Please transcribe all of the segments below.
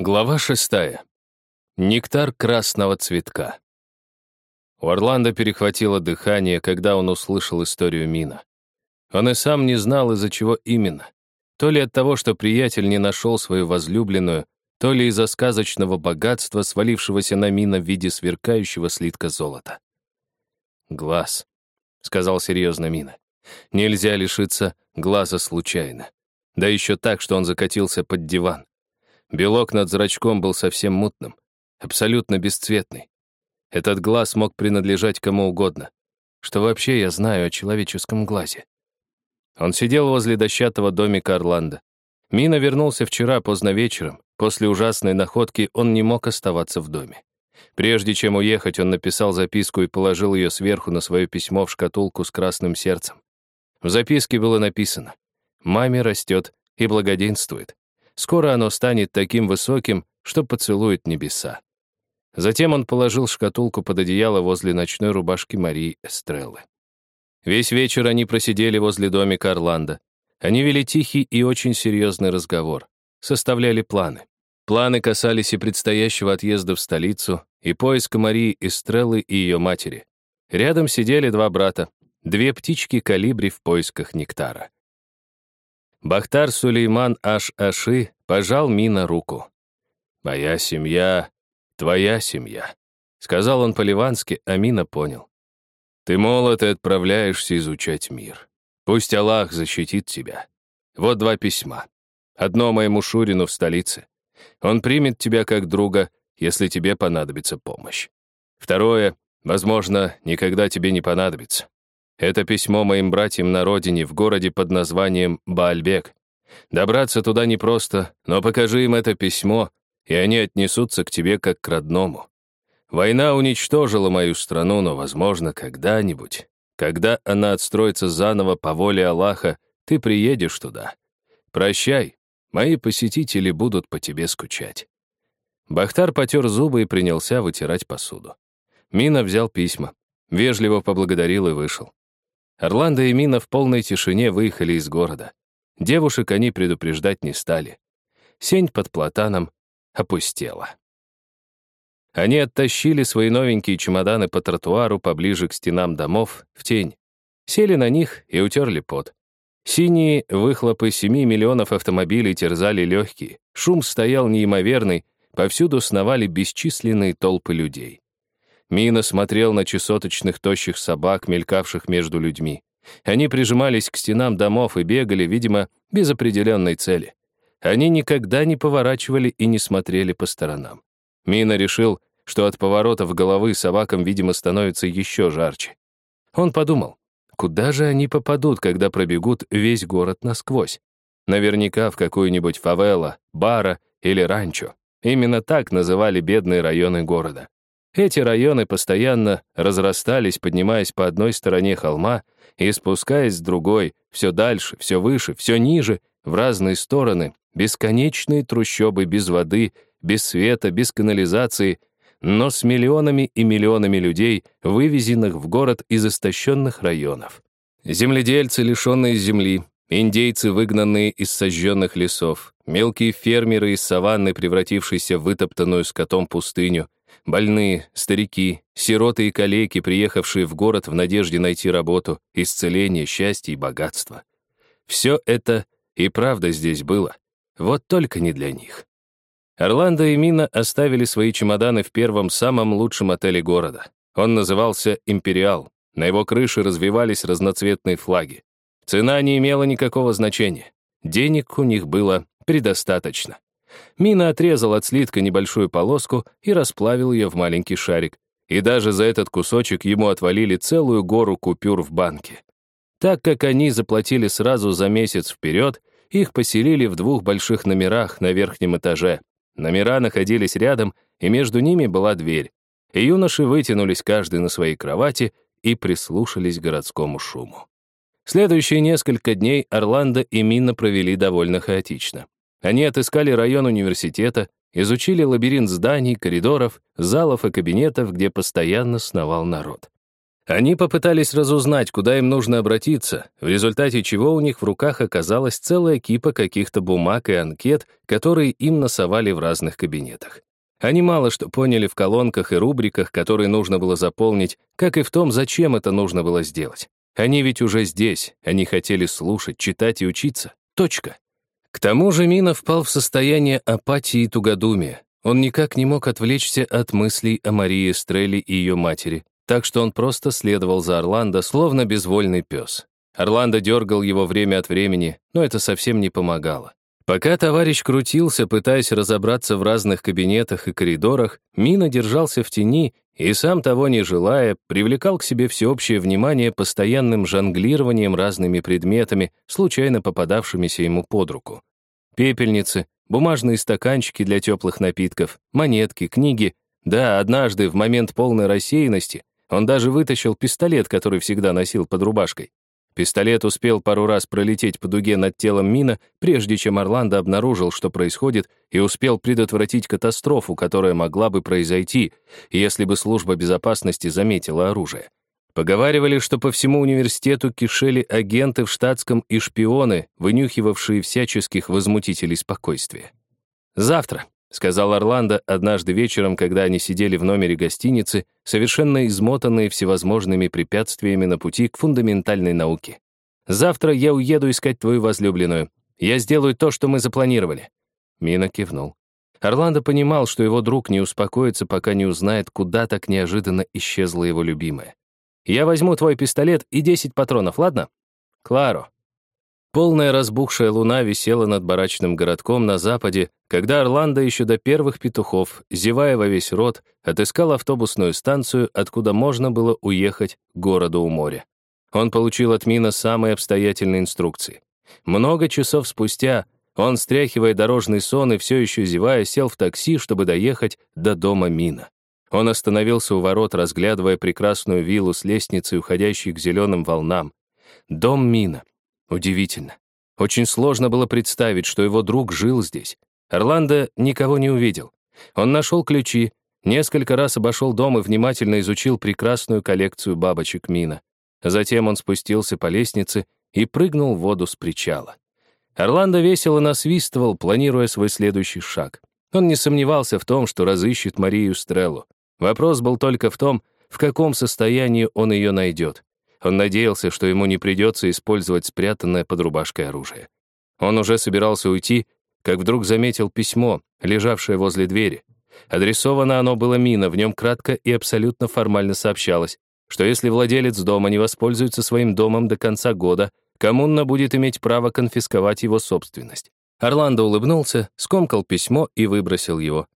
Глава шестая. Нектар красного цветка. У Орландо перехватило дыхание, когда он услышал историю Мина. Он и сам не знал, из-за чего именно. То ли от того, что приятель не нашел свою возлюбленную, то ли из-за сказочного богатства, свалившегося на Мина в виде сверкающего слитка золота. «Глаз», — сказал серьезно Мина. «Нельзя лишиться глаза случайно. Да еще так, что он закатился под диван. Белок над зрачком был совсем мутным, абсолютно бесцветный. Этот глаз мог принадлежать кому угодно. Что вообще я знаю о человеческом глазе? Он сидел возле дощатого домика Орландо. Мина вернулся вчера поздно вечером. После ужасной находки он не мог оставаться в доме. Прежде чем уехать, он написал записку и положил ее сверху на свое письмо в шкатулку с красным сердцем. В записке было написано «Маме растет и благоденствует. Скоро оно станет таким высоким, что поцелует небеса. Затем он положил шкатулку под одеяло возле ночной рубашки Марии Эстреллы. Весь вечер они просидели возле домика Орландо. Они вели тихий и очень серьезный разговор. Составляли планы. Планы касались и предстоящего отъезда в столицу, и поиска Марии Эстреллы и ее матери. Рядом сидели два брата, две птички калибри в поисках нектара. Бахтар Сулейман Аш-Аши пожал Мина руку. «Моя семья — твоя семья», — сказал он по-ливански, а Мина понял. «Ты молод и отправляешься изучать мир. Пусть Аллах защитит тебя. Вот два письма. Одно моему Шурину в столице. Он примет тебя как друга, если тебе понадобится помощь. Второе, возможно, никогда тебе не понадобится. Это письмо моим братьям на родине, в городе под названием Баальбек. Добраться туда непросто, но покажи им это письмо, и они отнесутся к тебе как к родному. Война уничтожила мою страну, но, возможно, когда-нибудь, когда она отстроится заново по воле Аллаха, ты приедешь туда. Прощай, мои посетители будут по тебе скучать». Бахтар потер зубы и принялся вытирать посуду. Мина взял письма, вежливо поблагодарил и вышел. Орландо и Мина в полной тишине выехали из города. Девушек они предупреждать не стали. Сень под платаном опустела. Они оттащили свои новенькие чемоданы по тротуару поближе к стенам домов, в тень. Сели на них и утерли пот. Синие выхлопы семи миллионов автомобилей терзали легкие. Шум стоял неимоверный, повсюду сновали бесчисленные толпы людей. Мина смотрел на чесоточных тощих собак, мелькавших между людьми. Они прижимались к стенам домов и бегали, видимо, без определенной цели. Они никогда не поворачивали и не смотрели по сторонам. Мина решил, что от поворотов головы собакам, видимо, становится еще жарче. Он подумал, куда же они попадут, когда пробегут весь город насквозь? Наверняка в какую-нибудь фавела, бара или ранчо. Именно так называли бедные районы города. Эти районы постоянно разрастались, поднимаясь по одной стороне холма и спускаясь с другой, все дальше, все выше, все ниже, в разные стороны, бесконечные трущобы без воды, без света, без канализации, но с миллионами и миллионами людей, вывезенных в город из истощенных районов. Земледельцы, лишенные земли, индейцы, выгнанные из сожженных лесов, мелкие фермеры из саванны, превратившиеся в вытоптанную скотом пустыню, Больные, старики, сироты и калеки, приехавшие в город в надежде найти работу, исцеление, счастье и богатство. Все это и правда здесь было, вот только не для них. Орландо и Мина оставили свои чемоданы в первом самом лучшем отеле города. Он назывался «Империал». На его крыше развивались разноцветные флаги. Цена не имела никакого значения. Денег у них было предостаточно. Мина отрезал от слитка небольшую полоску и расплавил ее в маленький шарик. И даже за этот кусочек ему отвалили целую гору купюр в банке. Так как они заплатили сразу за месяц вперед, их поселили в двух больших номерах на верхнем этаже. Номера находились рядом, и между ними была дверь. И юноши вытянулись каждый на своей кровати и прислушались к городскому шуму. Следующие несколько дней Орландо и Мина провели довольно хаотично. Они отыскали район университета, изучили лабиринт зданий, коридоров, залов и кабинетов, где постоянно сновал народ. Они попытались разузнать, куда им нужно обратиться, в результате чего у них в руках оказалась целая кипа каких-то бумаг и анкет, которые им носовали в разных кабинетах. Они мало что поняли в колонках и рубриках, которые нужно было заполнить, как и в том, зачем это нужно было сделать. Они ведь уже здесь, они хотели слушать, читать и учиться. Точка. К тому же Мина впал в состояние апатии и тугодумия. Он никак не мог отвлечься от мыслей о Марии Стрелли и ее матери, так что он просто следовал за Орландо, словно безвольный пес. Орландо дергал его время от времени, но это совсем не помогало. Пока товарищ крутился, пытаясь разобраться в разных кабинетах и коридорах, Мина держался в тени и, сам того не желая, привлекал к себе всеобщее внимание постоянным жонглированием разными предметами, случайно попадавшимися ему под руку. Пепельницы, бумажные стаканчики для теплых напитков, монетки, книги. Да, однажды, в момент полной рассеянности, он даже вытащил пистолет, который всегда носил под рубашкой. Пистолет успел пару раз пролететь по дуге над телом Мина, прежде чем Орландо обнаружил, что происходит, и успел предотвратить катастрофу, которая могла бы произойти, если бы служба безопасности заметила оружие. Поговаривали, что по всему университету кишели агенты в штатском и шпионы, вынюхивавшие всяческих возмутителей спокойствия. «Завтра», — сказал Орландо однажды вечером, когда они сидели в номере гостиницы, совершенно измотанные всевозможными препятствиями на пути к фундаментальной науке. «Завтра я уеду искать твою возлюбленную. Я сделаю то, что мы запланировали». Мина кивнул. Орландо понимал, что его друг не успокоится, пока не узнает, куда так неожиданно исчезла его любимая. «Я возьму твой пистолет и 10 патронов, ладно?» «Кларо», Полная разбухшая луна висела над барачным городком на западе, когда Орландо еще до первых петухов, зевая во весь рот, отыскал автобусную станцию, откуда можно было уехать к городу у моря. Он получил от Мина самые обстоятельные инструкции. Много часов спустя он, стряхивая дорожный сон и все еще зевая, сел в такси, чтобы доехать до дома Мина. Он остановился у ворот, разглядывая прекрасную виллу с лестницей, уходящей к зеленым волнам. Дом Мина. Удивительно. Очень сложно было представить, что его друг жил здесь. Орландо никого не увидел. Он нашел ключи, несколько раз обошел дом и внимательно изучил прекрасную коллекцию бабочек Мина. Затем он спустился по лестнице и прыгнул в воду с причала. Орландо весело насвистывал, планируя свой следующий шаг. Он не сомневался в том, что разыщет Марию Стреллу. Вопрос был только в том, в каком состоянии он ее найдет. Он надеялся, что ему не придется использовать спрятанное под рубашкой оружие. Он уже собирался уйти, как вдруг заметил письмо, лежавшее возле двери. Адресовано оно было Мина, в нем кратко и абсолютно формально сообщалось, что если владелец дома не воспользуется своим домом до конца года, коммуна будет иметь право конфисковать его собственность. Орландо улыбнулся, скомкал письмо и выбросил его.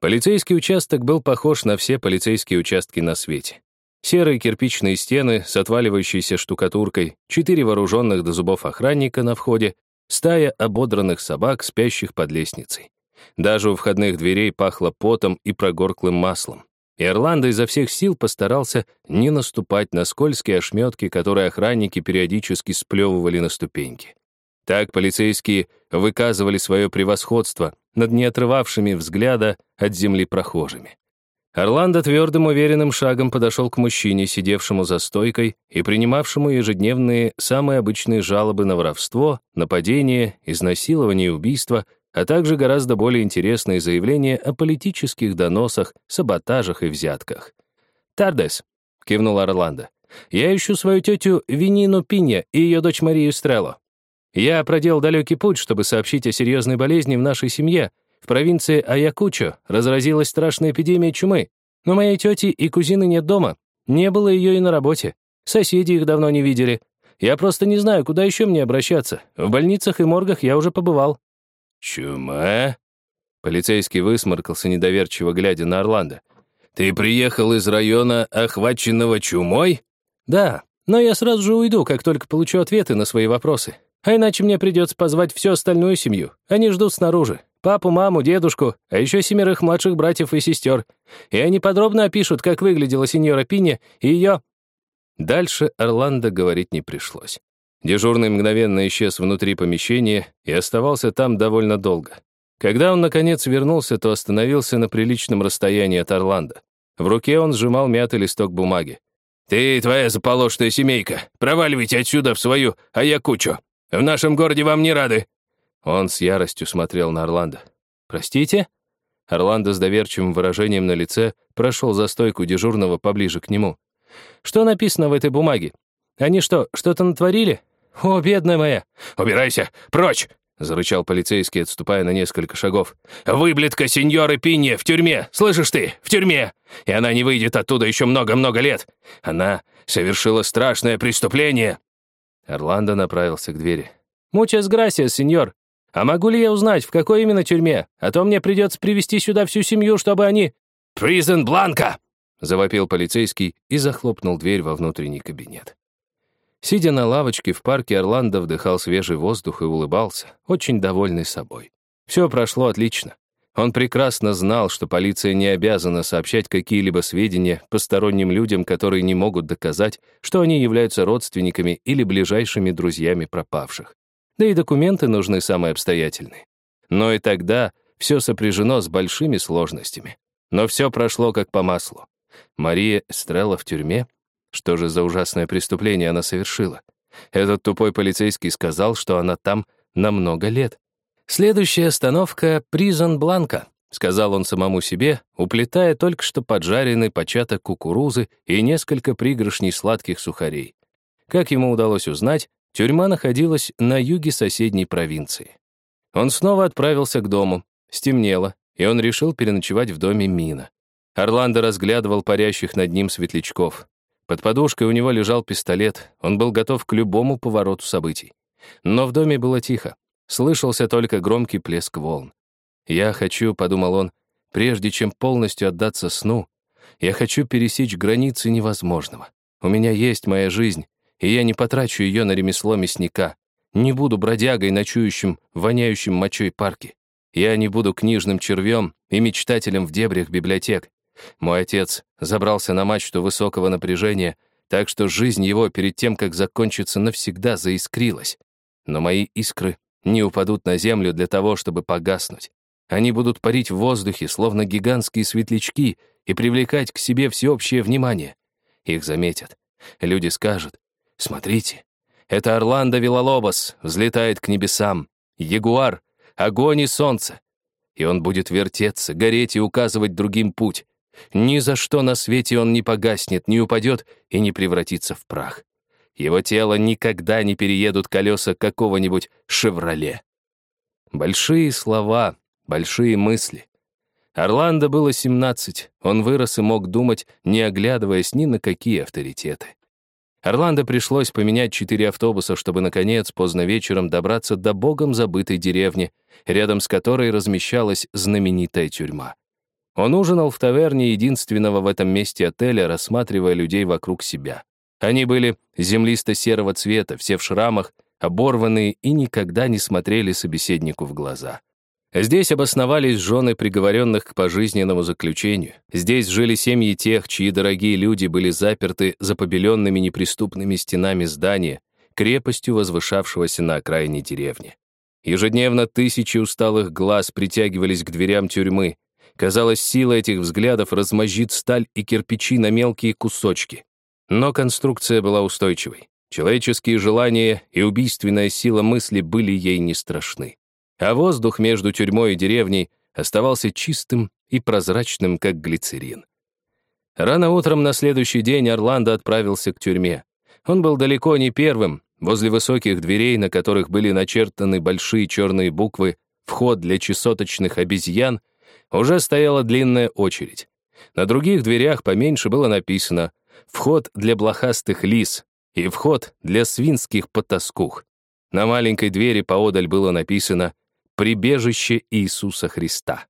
Полицейский участок был похож на все полицейские участки на свете. Серые кирпичные стены с отваливающейся штукатуркой, четыре вооруженных до зубов охранника на входе, стая ободранных собак, спящих под лестницей. Даже у входных дверей пахло потом и прогорклым маслом. И Орландо изо всех сил постарался не наступать на скользкие ошметки, которые охранники периодически сплевывали на ступеньки. Так полицейские выказывали свое превосходство над неотрывавшими взгляда от земли прохожими. Орландо твердым уверенным шагом подошел к мужчине, сидевшему за стойкой и принимавшему ежедневные самые обычные жалобы на воровство, нападение, изнасилование и убийство, а также гораздо более интересные заявления о политических доносах, саботажах и взятках. «Тардес», — кивнул Орландо, — «я ищу свою тетю Винину Пинья и ее дочь Марию Стрелло. Я проделал далекий путь, чтобы сообщить о серьезной болезни в нашей семье, в провинции Аякучо разразилась страшная эпидемия чумы, но моей тети и кузины нет дома. Не было ее и на работе. Соседи их давно не видели. Я просто не знаю, куда еще мне обращаться. В больницах и моргах я уже побывал». «Чума?» Полицейский высморкался, недоверчиво глядя на Орландо. «Ты приехал из района, охваченного чумой?» «Да, но я сразу же уйду, как только получу ответы на свои вопросы. А иначе мне придется позвать всю остальную семью. Они ждут снаружи. Папу, маму, дедушку, а еще семерых младших братьев и сестер. И они подробно опишут, как выглядела сеньора Пиня и ее...» Дальше Орландо говорить не пришлось. Дежурный мгновенно исчез внутри помещения и оставался там довольно долго. Когда он, наконец, вернулся, то остановился на приличном расстоянии от Орландо. В руке он сжимал мятый листок бумаги. «Ты и твоя заполошная семейка, проваливайте отсюда в свою Аякучу. В нашем городе вам не рады». Он с яростью смотрел на Орландо. «Простите?» Орландо с доверчивым выражением на лице прошел за стойку дежурного поближе к нему. «Что написано в этой бумаге? Они что, что-то натворили? О, бедная моя!» «Убирайся! Прочь!» — зарычал полицейский, отступая на несколько шагов. «Выблетка сеньоры Пинье в тюрьме! Слышишь ты? В тюрьме! И она не выйдет оттуда еще много-много лет! Она совершила страшное преступление!» Орландо направился к двери. «Мучас грасиас, сеньор! А могу ли я узнать, в какой именно тюрьме? А то мне придется привести сюда всю семью, чтобы они...» «Призен Бланка!» — завопил полицейский и захлопнул дверь во внутренний кабинет. Сидя на лавочке в парке, Орландо вдыхал свежий воздух и улыбался, очень довольный собой. Все прошло отлично. Он прекрасно знал, что полиция не обязана сообщать какие-либо сведения посторонним людям, которые не могут доказать, что они являются родственниками или ближайшими друзьями пропавших. Да и документы нужны самые обстоятельные. Но и тогда все сопряжено с большими сложностями. Но все прошло как по маслу. Мария Эстрелла в тюрьме? Что же за ужасное преступление она совершила? Этот тупой полицейский сказал, что она там на много лет. Следующая остановка — Призон Бланка, сказал он самому себе, уплетая только что поджаренный початок кукурузы и несколько пригоршней сладких сухарей. Как ему удалось узнать, Тюрьма находилась на юге соседней провинции. Он снова отправился к дому. Стемнело, и он решил переночевать в доме Мина. Орландо разглядывал парящих над ним светлячков. Под подушкой у него лежал пистолет, он был готов к любому повороту событий. Но в доме было тихо, слышался только громкий плеск волн. «Я хочу», — подумал он, — «прежде чем полностью отдаться сну, я хочу пересечь границы невозможного. У меня есть моя жизнь, и я не потрачу ее на ремесло мясника. Не буду бродягой, ночующим, воняющим мочой парке. Я не буду книжным червем и мечтателем в дебрях библиотек. Мой отец забрался на мачту высокого напряжения, так что жизнь его перед тем, как закончится, навсегда заискрилась. Но мои искры не упадут на землю для того, чтобы погаснуть. Они будут парить в воздухе, словно гигантские светлячки, и привлекать к себе всеобщее внимание. Их заметят. Люди скажут, Смотрите, это Орландо Вилалобос взлетает к небесам. Ягуар, огонь и солнце. И он будет вертеться, гореть и указывать другим путь. Ни за что на свете он не погаснет, не упадет и не превратится в прах. Его тело никогда не переедут колеса какого-нибудь «Шевроле». Большие слова, большие мысли. Орландо было 17, он вырос и мог думать, не оглядываясь ни на какие авторитеты. Орландо пришлось поменять четыре автобуса, чтобы, наконец, поздно вечером добраться до богом забытой деревни, рядом с которой размещалась знаменитая тюрьма. Он ужинал в таверне единственного в этом месте отеля, рассматривая людей вокруг себя. Они были землисто-серого цвета, все в шрамах, оборванные и никогда не смотрели собеседнику в глаза. Здесь обосновались жены приговоренных к пожизненному заключению. Здесь жили семьи тех, чьи дорогие люди были заперты за побеленными неприступными стенами здания, крепостью возвышавшегося на окраине деревни. Ежедневно тысячи усталых глаз притягивались к дверям тюрьмы. Казалось, сила этих взглядов размозжит сталь и кирпичи на мелкие кусочки. Но конструкция была устойчивой. Человеческие желания и убийственная сила мысли были ей не страшны а воздух между тюрьмой и деревней оставался чистым и прозрачным, как глицерин. Рано утром на следующий день Орландо отправился к тюрьме. Он был далеко не первым. Возле высоких дверей, на которых были начертаны большие черные буквы «Вход для чесоточных обезьян», уже стояла длинная очередь. На других дверях поменьше было написано «Вход для блохастых лис» и «Вход для свинских потаскух». На маленькой двери поодаль было написано прибежище Иисуса Христа.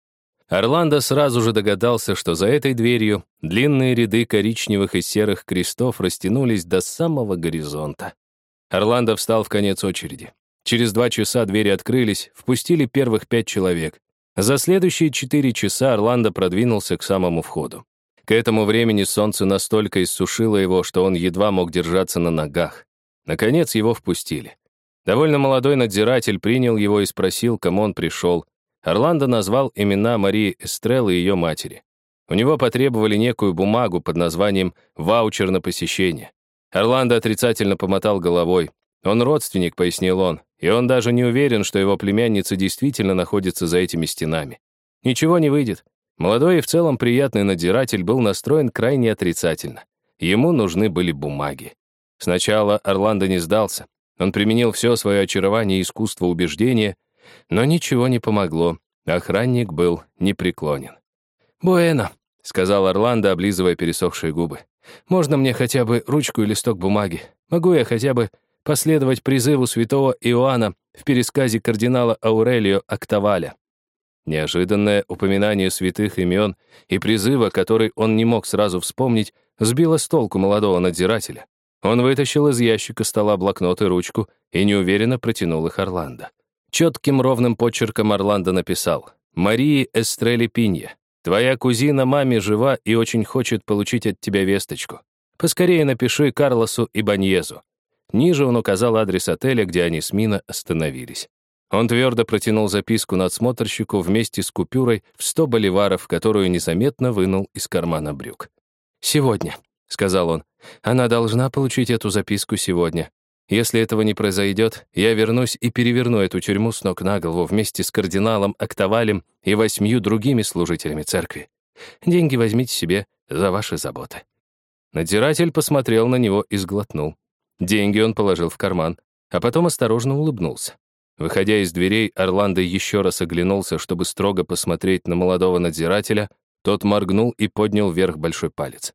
Орландо сразу же догадался, что за этой дверью длинные ряды коричневых и серых крестов растянулись до самого горизонта. Орландо встал в конец очереди. Через два часа двери открылись, впустили первых пять человек. За следующие четыре часа Орландо продвинулся к самому входу. К этому времени солнце настолько иссушило его, что он едва мог держаться на ногах. Наконец его впустили. Довольно молодой надзиратель принял его и спросил, кому он пришел. Орландо назвал имена Марии Эстреллы и ее матери. У него потребовали некую бумагу под названием «ваучер на посещение». Орландо отрицательно помотал головой. Он родственник, пояснил он, и он даже не уверен, что его племянница действительно находится за этими стенами. Ничего не выйдет. Молодой и в целом приятный надзиратель был настроен крайне отрицательно. Ему нужны были бумаги. Сначала Орландо не сдался. Он применил все свое очарование и искусство убеждения, но ничего не помогло. Охранник был непреклонен. «Буэно», — сказал Орландо, облизывая пересохшие губы. «Можно мне хотя бы ручку и листок бумаги? Могу я хотя бы последовать призыву святого Иоанна в пересказе кардинала Аурелио Октаваля?» Неожиданное упоминание святых имен и призыва, который он не мог сразу вспомнить, сбило с толку молодого надзирателя. Он вытащил из ящика стола блокнот и ручку и неуверенно протянул их Орландо. Четким ровным почерком Орландо написал «Марии Эстрели Пинья, твоя кузина маме жива и очень хочет получить от тебя весточку. Поскорее напиши Карлосу и Баньезу». Ниже он указал адрес отеля, где они с Мино остановились. Он твердо протянул записку надсмотрщику вместе с купюрой в 100 боливаров, которую незаметно вынул из кармана брюк. «Сегодня», — сказал он, — «она должна получить эту записку сегодня. Если этого не произойдет, я вернусь и переверну эту тюрьму с ног на голову вместе с кардиналом Октавалем и восьмью другими служителями церкви. Деньги возьмите себе за ваши заботы». Надзиратель посмотрел на него и сглотнул. Деньги он положил в карман, а потом осторожно улыбнулся. Выходя из дверей, Орландо еще раз оглянулся, чтобы строго посмотреть на молодого надзирателя. Тот моргнул и поднял вверх большой палец.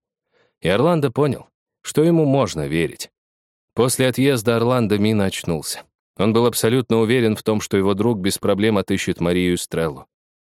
И Орландо понял, что ему можно верить. После отъезда Орландо Мина очнулся. Он был абсолютно уверен в том, что его друг без проблем отыщет Марию Стреллу.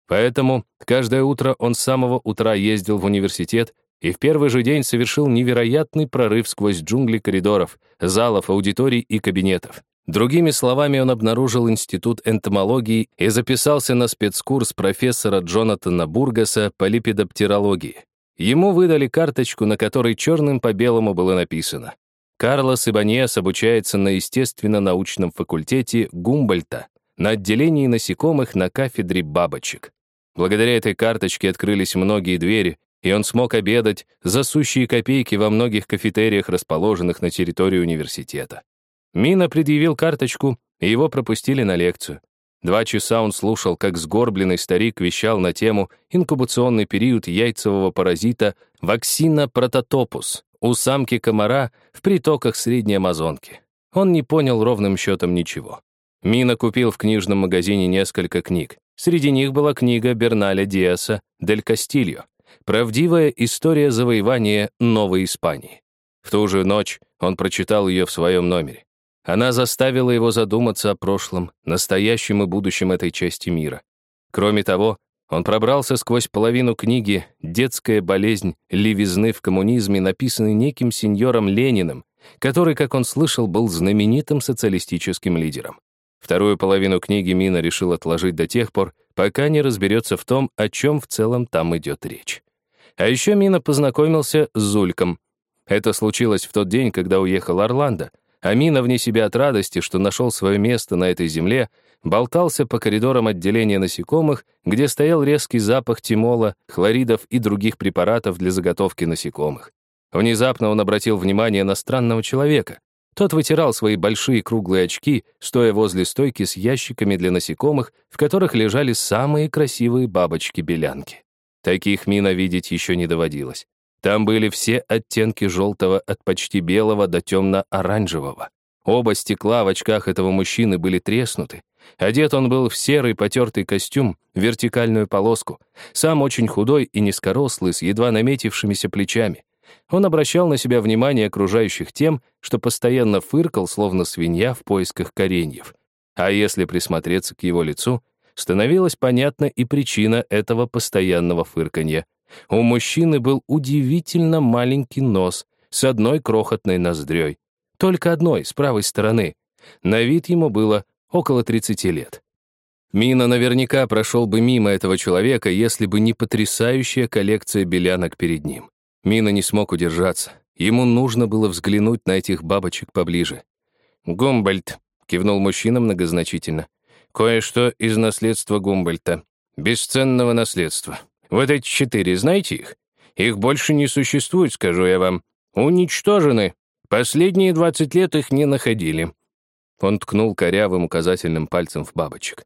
Поэтому каждое утро он с самого утра ездил в университет и в первый же день совершил невероятный прорыв сквозь джунгли коридоров, залов, аудиторий и кабинетов. Другими словами, он обнаружил институт энтомологии и записался на спецкурс профессора Джонатана Бургаса по липидоптерологии. Ему выдали карточку, на которой черным по белому было написано «Карлос Ибаньес обучается на естественно-научном факультете Гумбольта на отделении насекомых на кафедре бабочек». Благодаря этой карточке открылись многие двери, и он смог обедать за сущие копейки во многих кафетериях, расположенных на территории университета. Мина предъявил карточку, и его пропустили на лекцию. Два часа он слушал, как сгорбленный старик вещал на тему инкубационный период яйцевого паразита ваксина прототопус у самки комара в притоках Средней Амазонки. Он не понял ровным счетом ничего. Мина купил в книжном магазине несколько книг. Среди них была книга Берналя Диаса «Дель Кастильо» «Правдивая история завоевания Новой Испании». В ту же ночь он прочитал ее в своем номере. Она заставила его задуматься о прошлом, настоящем и будущем этой части мира. Кроме того, он пробрался сквозь половину книги «Детская болезнь левизны в коммунизме», написанной неким сеньором Лениным, который, как он слышал, был знаменитым социалистическим лидером. Вторую половину книги Мина решил отложить до тех пор, пока не разберется в том, о чем в целом там идет речь. А еще Мина познакомился с Зульком. Это случилось в тот день, когда уехал Орландо, Амина вне себя от радости, что нашел свое место на этой земле, болтался по коридорам отделения насекомых, где стоял резкий запах тимола, хлоридов и других препаратов для заготовки насекомых. Внезапно он обратил внимание на странного человека. Тот вытирал свои большие круглые очки, стоя возле стойки с ящиками для насекомых, в которых лежали самые красивые бабочки-белянки. Таких Мина видеть еще не доводилось. Там были все оттенки желтого от почти белого до темно-оранжевого. Оба стекла в очках этого мужчины были треснуты. Одет он был в серый потертый костюм, вертикальную полоску. Сам очень худой и низкорослый, с едва наметившимися плечами. Он обращал на себя внимание окружающих тем, что постоянно фыркал, словно свинья в поисках кореньев. А если присмотреться к его лицу, становилась понятна и причина этого постоянного фырканья. У мужчины был удивительно маленький нос с одной крохотной ноздрёй. Только одной, с правой стороны. На вид ему было около 30 лет. Мина наверняка прошел бы мимо этого человека, если бы не потрясающая коллекция белянок перед ним. Мина не смог удержаться. Ему нужно было взглянуть на этих бабочек поближе. «Гумбольд», — кивнул мужчина многозначительно. «Кое-что из наследства Гумбольта. Бесценного наследства. Вот эти четыре, знаете их? Их больше не существует, скажу я вам. Уничтожены. Последние 20 лет их не находили». Он ткнул корявым указательным пальцем в бабочек.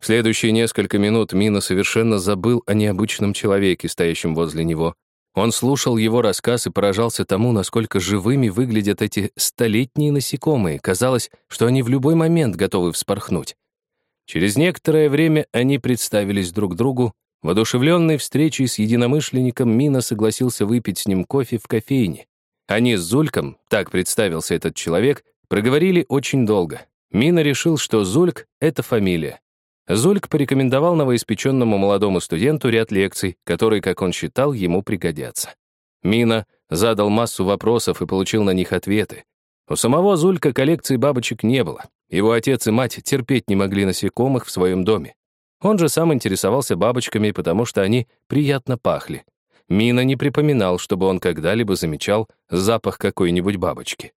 В следующие несколько минут Мина совершенно забыл о необычном человеке, стоящем возле него. Он слушал его рассказ и поражался тому, насколько живыми выглядят эти столетние насекомые. Казалось, что они в любой момент готовы вспорхнуть. Через некоторое время они представились друг другу. Водушевленной встречей с единомышленником Мина согласился выпить с ним кофе в кофейне. Они с Зульком, так представился этот человек, проговорили очень долго. Мина решил, что Зульк — это фамилия. Зульк порекомендовал новоиспеченному молодому студенту ряд лекций, которые, как он считал, ему пригодятся. Мина задал массу вопросов и получил на них ответы. У самого Зулька коллекции бабочек не было. Его отец и мать терпеть не могли насекомых в своем доме. Он же сам интересовался бабочками, потому что они приятно пахли. Мина не припоминал, чтобы он когда-либо замечал запах какой-нибудь бабочки.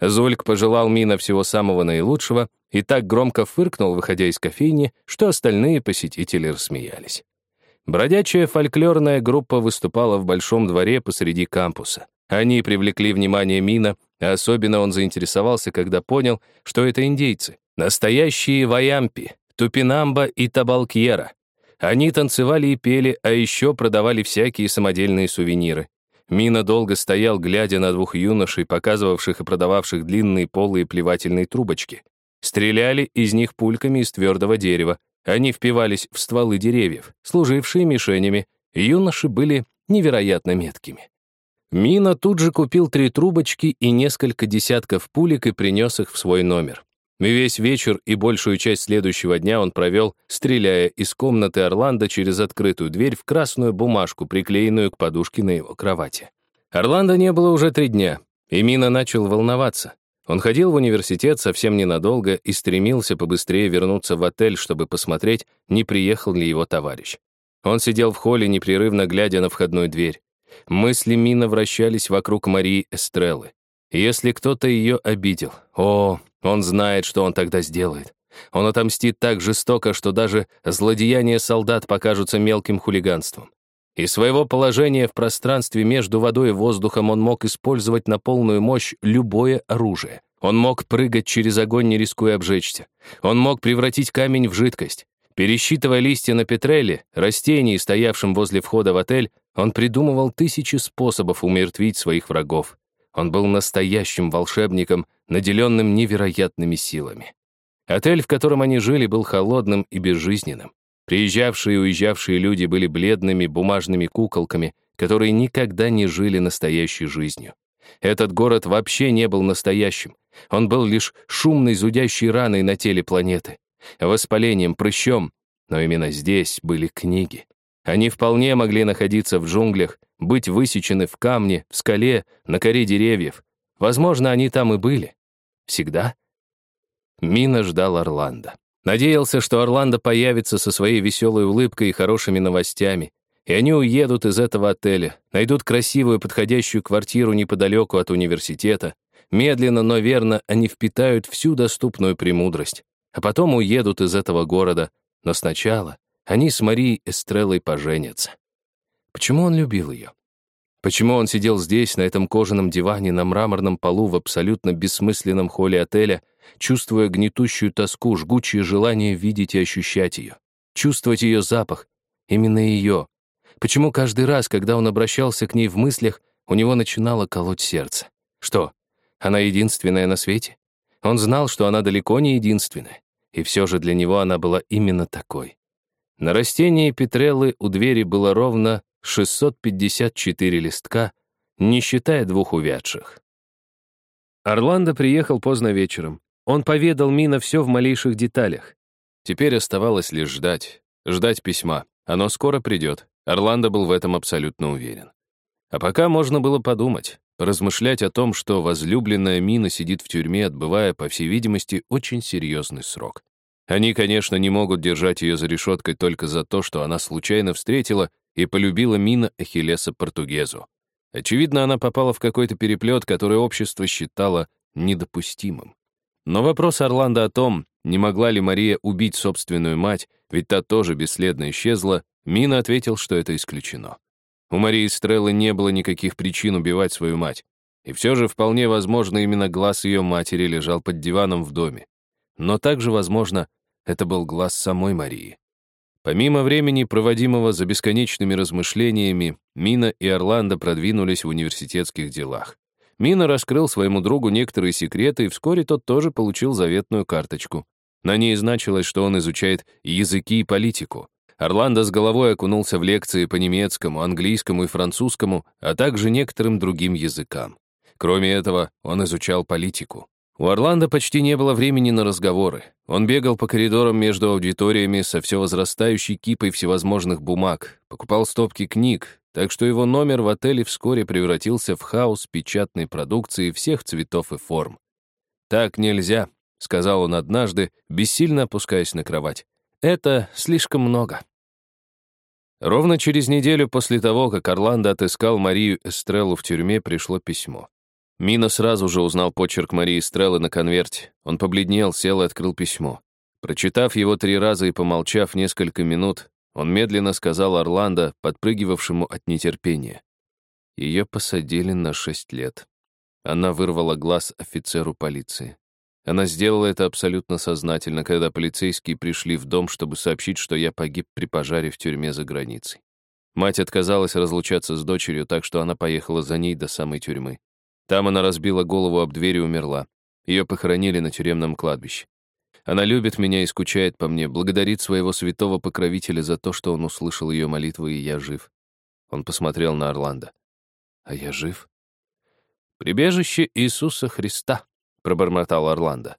Зульк пожелал Мина всего самого наилучшего и так громко фыркнул, выходя из кофейни, что остальные посетители рассмеялись. Бродячая фольклорная группа выступала в большом дворе посреди кампуса. Они привлекли внимание Мина, а особенно он заинтересовался, когда понял, что это индейцы. Настоящие ваямпи, тупинамба и табалкьера. Они танцевали и пели, а еще продавали всякие самодельные сувениры. Мина долго стоял, глядя на двух юношей, показывавших и продававших длинные полые плевательные трубочки. Стреляли из них пульками из твердого дерева. Они впивались в стволы деревьев, служившие мишенями. Юноши были невероятно меткими. Мина тут же купил три трубочки и несколько десятков пулек и принес их в свой номер. Весь вечер и большую часть следующего дня он провел, стреляя из комнаты Орландо через открытую дверь в красную бумажку, приклеенную к подушке на его кровати. Орландо не было уже три дня, и Мина начал волноваться. Он ходил в университет совсем ненадолго и стремился побыстрее вернуться в отель, чтобы посмотреть, не приехал ли его товарищ. Он сидел в холле, непрерывно глядя на входную дверь. Мысли Мина вращались вокруг Марии Эстреллы. Если кто-то ее обидел, о, он знает, что он тогда сделает. Он отомстит так жестоко, что даже злодеяния солдат покажутся мелким хулиганством. И своего положения в пространстве между водой и воздухом он мог использовать на полную мощь любое оружие. Он мог прыгать через огонь, не рискуя обжечься. Он мог превратить камень в жидкость. Пересчитывая листья на петреле, растении, стоявшем возле входа в отель, он придумывал тысячи способов умертвить своих врагов. Он был настоящим волшебником, наделенным невероятными силами. Отель, в котором они жили, был холодным и безжизненным. Приезжавшие и уезжавшие люди были бледными бумажными куколками, которые никогда не жили настоящей жизнью. Этот город вообще не был настоящим. Он был лишь шумной зудящей раной на теле планеты, воспалением, прыщом. Но именно здесь были книги. Они вполне могли находиться в джунглях, быть высечены в камне, в скале, на коре деревьев. Возможно, они там и были. Всегда. Мина ждал Орландо. Надеялся, что Орландо появится со своей веселой улыбкой и хорошими новостями, и они уедут из этого отеля, найдут красивую подходящую квартиру неподалеку от университета. Медленно, но верно они впитают всю доступную премудрость, а потом уедут из этого города. Но сначала они с Марией Эстреллой поженятся. Почему он любил ее? Почему он сидел здесь, на этом кожаном диване, на мраморном полу в абсолютно бессмысленном холле отеля, чувствуя гнетущую тоску, жгучее желание видеть и ощущать ее, чувствовать ее запах, именно ее? Почему каждый раз, когда он обращался к ней в мыслях, у него начинало колоть сердце? Что, она единственная на свете? Он знал, что она далеко не единственная, и все же для него она была именно такой. На растении Петреллы у двери было ровно 654 листка, не считая двух увядших. Орландо приехал поздно вечером. Он поведал Мина все в малейших деталях. Теперь оставалось лишь ждать. Ждать письма. Оно скоро придет. Орландо был в этом абсолютно уверен. А пока можно было подумать, размышлять о том, что возлюбленная Мина сидит в тюрьме, отбывая, по всей видимости, очень серьезный срок. Они, конечно, не могут держать ее за решеткой только за то, что она случайно встретила и полюбила Мина Ахиллеса Португезу. Очевидно, она попала в какой-то переплет, который общество считало недопустимым. Но вопрос Орландо о том, не могла ли Мария убить собственную мать, ведь та тоже бесследно исчезла, Мина ответил, что это исключено. У Марии Стреллы не было никаких причин убивать свою мать. И все же вполне возможно, именно глаз ее матери лежал под диваном в доме. Но также возможно, это был глаз самой Марии. Помимо времени, проводимого за бесконечными размышлениями, Мина и Орландо продвинулись в университетских делах. Мина раскрыл своему другу некоторые секреты, и вскоре тот тоже получил заветную карточку. На ней значилось, что он изучает языки и политику. Орландо с головой окунулся в лекции по немецкому, английскому и французскому, а также некоторым другим языкам. Кроме этого, он изучал политику. У Орландо почти не было времени на разговоры. Он бегал по коридорам между аудиториями со все возрастающей кипой всевозможных бумаг, покупал стопки книг, так что его номер в отеле вскоре превратился в хаос печатной продукции всех цветов и форм. «Так нельзя», — сказал он однажды, бессильно опускаясь на кровать. «Это слишком много». Ровно через неделю после того, как Орландо отыскал Марию Эстреллу в тюрьме, пришло письмо. Мина сразу же узнал почерк Марии Стреллы на конверте. Он побледнел, сел и открыл письмо. Прочитав его три раза и помолчав несколько минут, он медленно сказал Орландо, подпрыгивавшему от нетерпения. Ее посадили на шесть лет. Она вырвала глаз офицеру полиции. Она сделала это абсолютно сознательно, когда полицейские пришли в дом, чтобы сообщить, что я погиб при пожаре в тюрьме за границей. Мать отказалась разлучаться с дочерью, так что она поехала за ней до самой тюрьмы. Там она разбила голову об дверь и умерла. Ее похоронили на тюремном кладбище. Она любит меня и скучает по мне, благодарит своего святого покровителя за то, что он услышал ее молитвы, и я жив. Он посмотрел на Орландо. «А я жив?» «Прибежище Иисуса Христа», — пробормотал Орландо.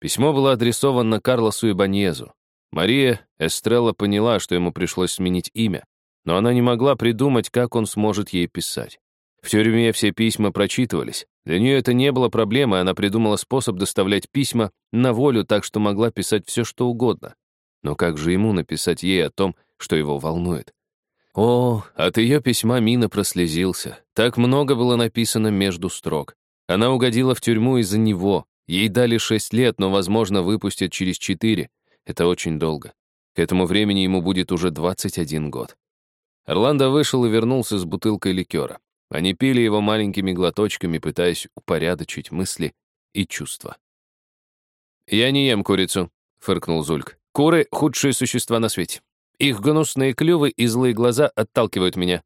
Письмо было адресовано Карлосу и Баньезу. Мария Эстрелла поняла, что ему пришлось сменить имя, но она не могла придумать, как он сможет ей писать. В тюрьме все письма прочитывались. Для нее это не было проблемой, она придумала способ доставлять письма на волю так, что могла писать все, что угодно. Но как же ему написать ей о том, что его волнует? О, от ее письма Мина прослезился. Так много было написано между строк. Она угодила в тюрьму из-за него. Ей дали шесть лет, но, возможно, выпустят через четыре. Это очень долго. К этому времени ему будет уже 21 год. Орландо вышел и вернулся с бутылкой ликера. Они пили его маленькими глоточками, пытаясь упорядочить мысли и чувства. «Я не ем курицу», — фыркнул Зульк. «Куры — худшие существа на свете. Их гнусные клювы и злые глаза отталкивают меня».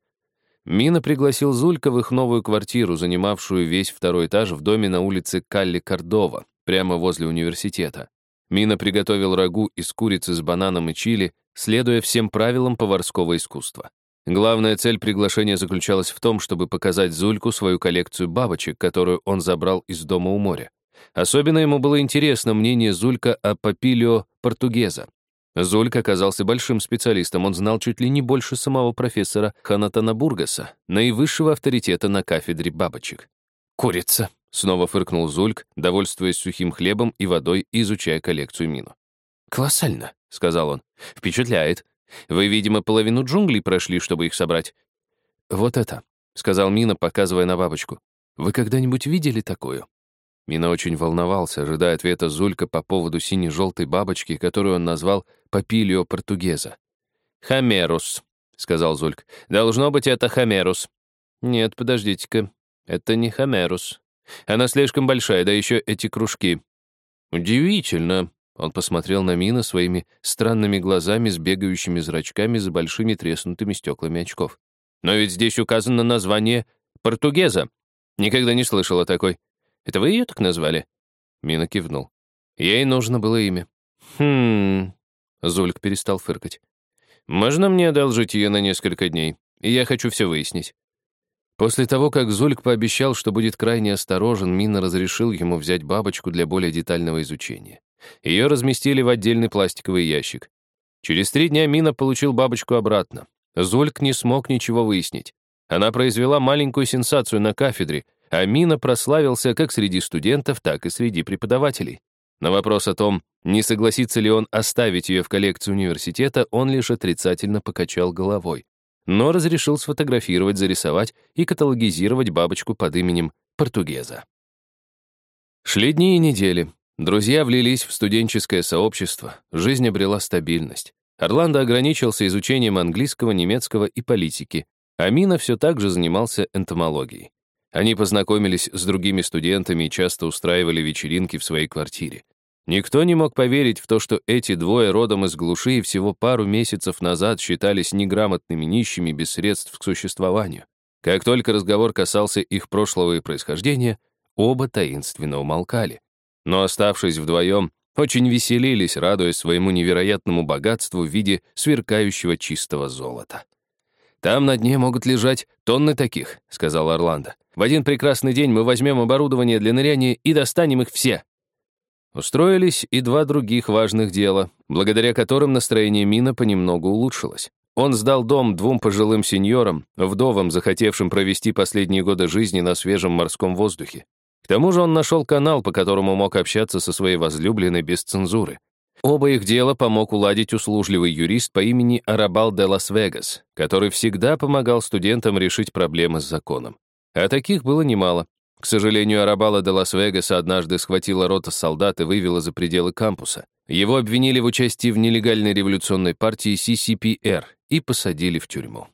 Мина пригласил Зулька в их новую квартиру, занимавшую весь второй этаж в доме на улице Калли Кордова, прямо возле университета. Мина приготовил рагу из курицы с бананом и чили, следуя всем правилам поварского искусства. Главная цель приглашения заключалась в том, чтобы показать Зульку свою коллекцию бабочек, которую он забрал из дома у моря. Особенно ему было интересно мнение Зулька о папилио португеза. Зульк оказался большим специалистом, он знал чуть ли не больше самого профессора Ханатана Бургаса, наивысшего авторитета на кафедре бабочек. «Курица», — снова фыркнул Зульк, довольствуясь сухим хлебом и водой, изучая коллекцию мину. «Колоссально», — сказал он. «Впечатляет. Вы, видимо, половину джунглей прошли, чтобы их собрать». «Вот это», — сказал Мина, показывая на бабочку. «Вы когда-нибудь видели такую?» Мина очень волновался, ожидая ответа Зулька по поводу сине-желтой бабочки, которую он назвал «папилио португеза». «Хамерус», — сказал Зульк. «Должно быть, это хамерус». «Нет, подождите-ка, это не хамерус. Она слишком большая, да еще эти кружки». «Удивительно», он посмотрел на Мина своими странными глазами с бегающими зрачками за большими треснутыми стеклами очков. «Но ведь здесь указано название «Португеза». Никогда не слышал о такой. Это вы ее так назвали?» Мина кивнул. Ей нужно было имя. «Хм...» Зульк перестал фыркать. «Можно мне одолжить ее на несколько дней? Я хочу все выяснить». После того, как Зульк пообещал, что будет крайне осторожен, Мина разрешил ему взять бабочку для более детального изучения. Ее разместили в отдельный пластиковый ящик. Через три дня Мина получил бабочку обратно. Зульк не смог ничего выяснить. Она произвела маленькую сенсацию на кафедре, а Мина прославился как среди студентов, так и среди преподавателей. На вопрос о том, не согласится ли он оставить ее в коллекции университета, он лишь отрицательно покачал головой, но разрешил сфотографировать, зарисовать и каталогизировать бабочку под именем Португеза. Шли дни и недели. Друзья влились в студенческое сообщество, жизнь обрела стабильность. Орландо ограничился изучением английского, немецкого и политики. Амина все так же занимался энтомологией. Они познакомились с другими студентами и часто устраивали вечеринки в своей квартире. Никто не мог поверить в то, что эти двое родом из глуши и всего пару месяцев назад считались неграмотными нищими без средств к существованию. Как только разговор касался их прошлого и происхождения, оба таинственно умолкали. Но оставшись вдвоем, очень веселились, радуясь своему невероятному богатству в виде сверкающего чистого золота. «Там на дне могут лежать тонны таких», — сказал Орландо. «В один прекрасный день мы возьмем оборудование для ныряния и достанем их все». Устроились и два других важных дела, благодаря которым настроение Мина понемногу улучшилось. Он сдал дом двум пожилым сеньорам, вдовам, захотевшим провести последние годы жизни на свежем морском воздухе. К тому же он нашел канал, по которому мог общаться со своей возлюбленной без цензуры. Оба их дела помог уладить услужливый юрист по имени Арабал де Лас-Вегас, который всегда помогал студентам решить проблемы с законом. А таких было немало. К сожалению, Арабала де Лас-Вегаса однажды схватила рота солдат и вывела за пределы кампуса. Его обвинили в участии в нелегальной революционной партии CCPR и посадили в тюрьму.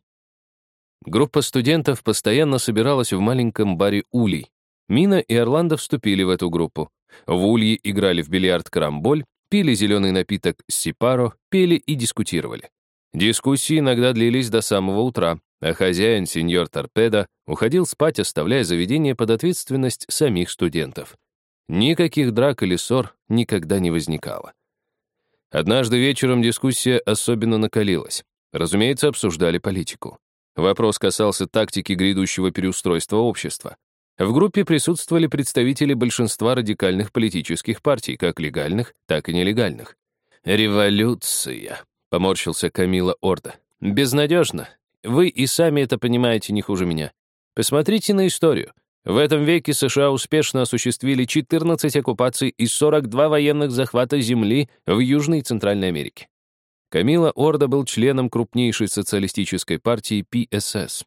Группа студентов постоянно собиралась в маленьком баре «Улей». Мина и Орландо вступили в эту группу. В Улье играли в бильярд-карамболь, пили зеленый напиток сипаро, пели и дискутировали. Дискуссии иногда длились до самого утра, а хозяин, сеньор Торпедо, уходил спать, оставляя заведение под ответственность самих студентов. Никаких драк или ссор никогда не возникало. Однажды вечером дискуссия особенно накалилась. Разумеется, обсуждали политику. Вопрос касался тактики грядущего переустройства общества. В группе присутствовали представители большинства радикальных политических партий, как легальных, так и нелегальных. «Революция», — поморщился Камила Орда. «Безнадежно. Вы и сами это понимаете не хуже меня. Посмотрите на историю. В этом веке США успешно осуществили 14 оккупаций и 42 военных захвата земли в Южной и Центральной Америке. Камила Орда был членом крупнейшей социалистической партии ПСС,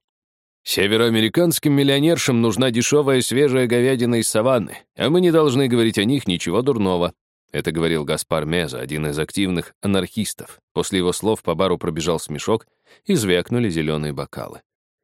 Североамериканским миллионершам нужна дешевая свежая говядина из саванны, а мы не должны говорить о них ничего дурного. Это говорил Гаспар Меза, один из активных анархистов. После его слов по бару пробежал смешок, и звякнули зеленые бокалы.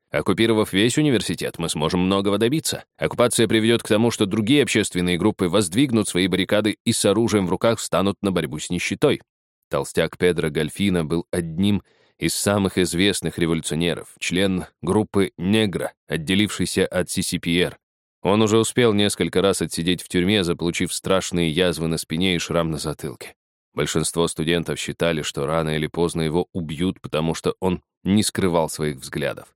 Оккупировав весь университет, мы сможем многого добиться. Оккупация приведет к тому, что другие общественные группы воздвигнут свои баррикады и с оружием в руках встанут на борьбу с нищетой. Толстяк Педро Гальфина был одним из самых известных революционеров, член группы «Негра», отделившийся от CCPR. Он уже успел несколько раз отсидеть в тюрьме, заполучив страшные язвы на спине и шрам на затылке. Большинство студентов считали, что рано или поздно его убьют, потому что он не скрывал своих взглядов.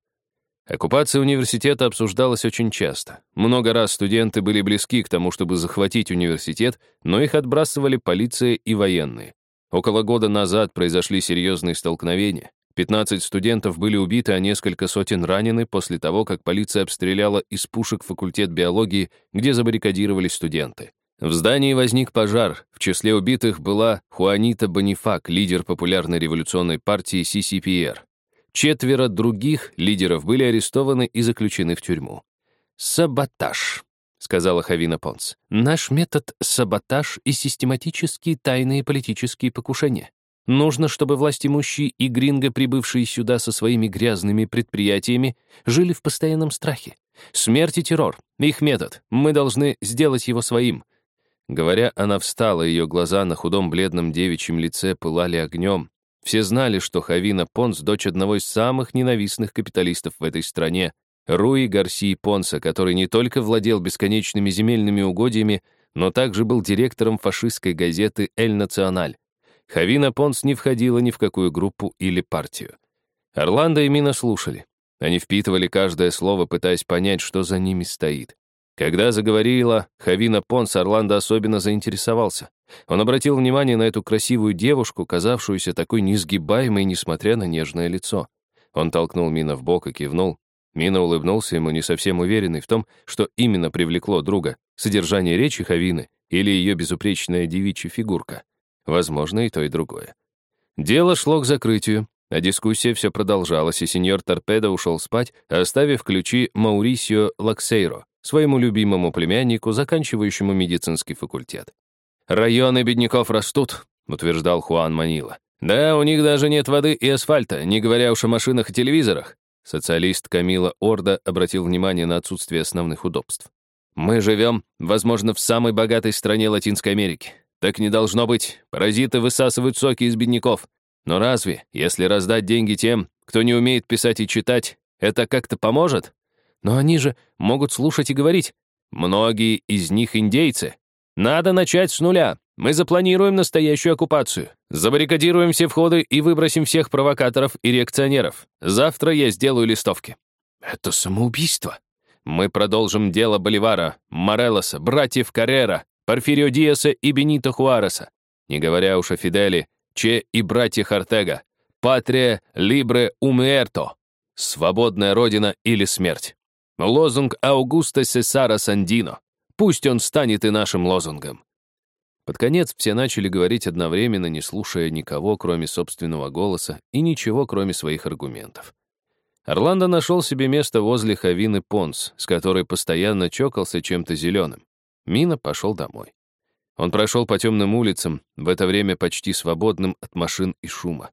Оккупация университета обсуждалась очень часто. Много раз студенты были близки к тому, чтобы захватить университет, но их отбрасывали полиция и военные. Около года назад произошли серьезные столкновения. 15 студентов были убиты, а несколько сотен ранены после того, как полиция обстреляла из пушек факультет биологии, где забаррикадировались студенты. В здании возник пожар. В числе убитых была Хуанита Бонифак, лидер популярной революционной партии CCPR. Четверо других лидеров были арестованы и заключены в тюрьму. Саботаж сказала Хавина Понс. «Наш метод — саботаж и систематические тайные политические покушения. Нужно, чтобы власть имущие и гринго, прибывшие сюда со своими грязными предприятиями, жили в постоянном страхе. Смерть и террор — их метод. Мы должны сделать его своим». Говоря, она встала, ее глаза на худом бледном девичьем лице пылали огнем. Все знали, что Хавина Понс — дочь одного из самых ненавистных капиталистов в этой стране, Руи Гарсии Понса, который не только владел бесконечными земельными угодьями, но также был директором фашистской газеты «Эль Националь». Хавина Понс не входила ни в какую группу или партию. Орландо и Мина слушали. Они впитывали каждое слово, пытаясь понять, что за ними стоит. Когда заговорила Хавина Понс, Орландо особенно заинтересовался. Он обратил внимание на эту красивую девушку, казавшуюся такой несгибаемой, несмотря на нежное лицо. Он толкнул Мина в бок и кивнул, Мина улыбнулся ему, не совсем уверенный в том, что именно привлекло друга — содержание речи Хавины или ее безупречная девичья фигурка. Возможно, и то, и другое. Дело шло к закрытию, а дискуссия все продолжалась, и сеньор Торпедо ушел спать, оставив ключи Маурисио Лаксейро, своему любимому племяннику, заканчивающему медицинский факультет. «Районы бедняков растут», — утверждал Хуан Манила. «Да, у них даже нет воды и асфальта, не говоря уж о машинах и телевизорах. Социалист Камила Орда обратил внимание на отсутствие основных удобств. «Мы живем, возможно, в самой богатой стране Латинской Америки. Так не должно быть. Паразиты высасывают соки из бедняков. Но разве, если раздать деньги тем, кто не умеет писать и читать, это как-то поможет? Но они же могут слушать и говорить. Многие из них индейцы. Надо начать с нуля. Мы запланируем настоящую оккупацию. Забаррикадируем все входы и выбросим всех провокаторов и реакционеров. Завтра я сделаю листовки. Это самоубийство. Мы продолжим дело Боливара, Морелоса, братьев Каррера, Порфирио Диаса и Бенито Хуареса, не говоря уж о Фиделе, Че и братьях Артега, Патрия Либре Умерто, свободная родина или смерть. Лозунг Аугуста Сесара Сандино. Пусть он станет и нашим лозунгом. Под конец все начали говорить одновременно, не слушая никого, кроме собственного голоса, и ничего, кроме своих аргументов. Орландо нашел себе место возле Хавины Понс, с которой постоянно чокался чем-то зеленым. Мина пошел домой. Он прошел по темным улицам, в это время почти свободным от машин и шума.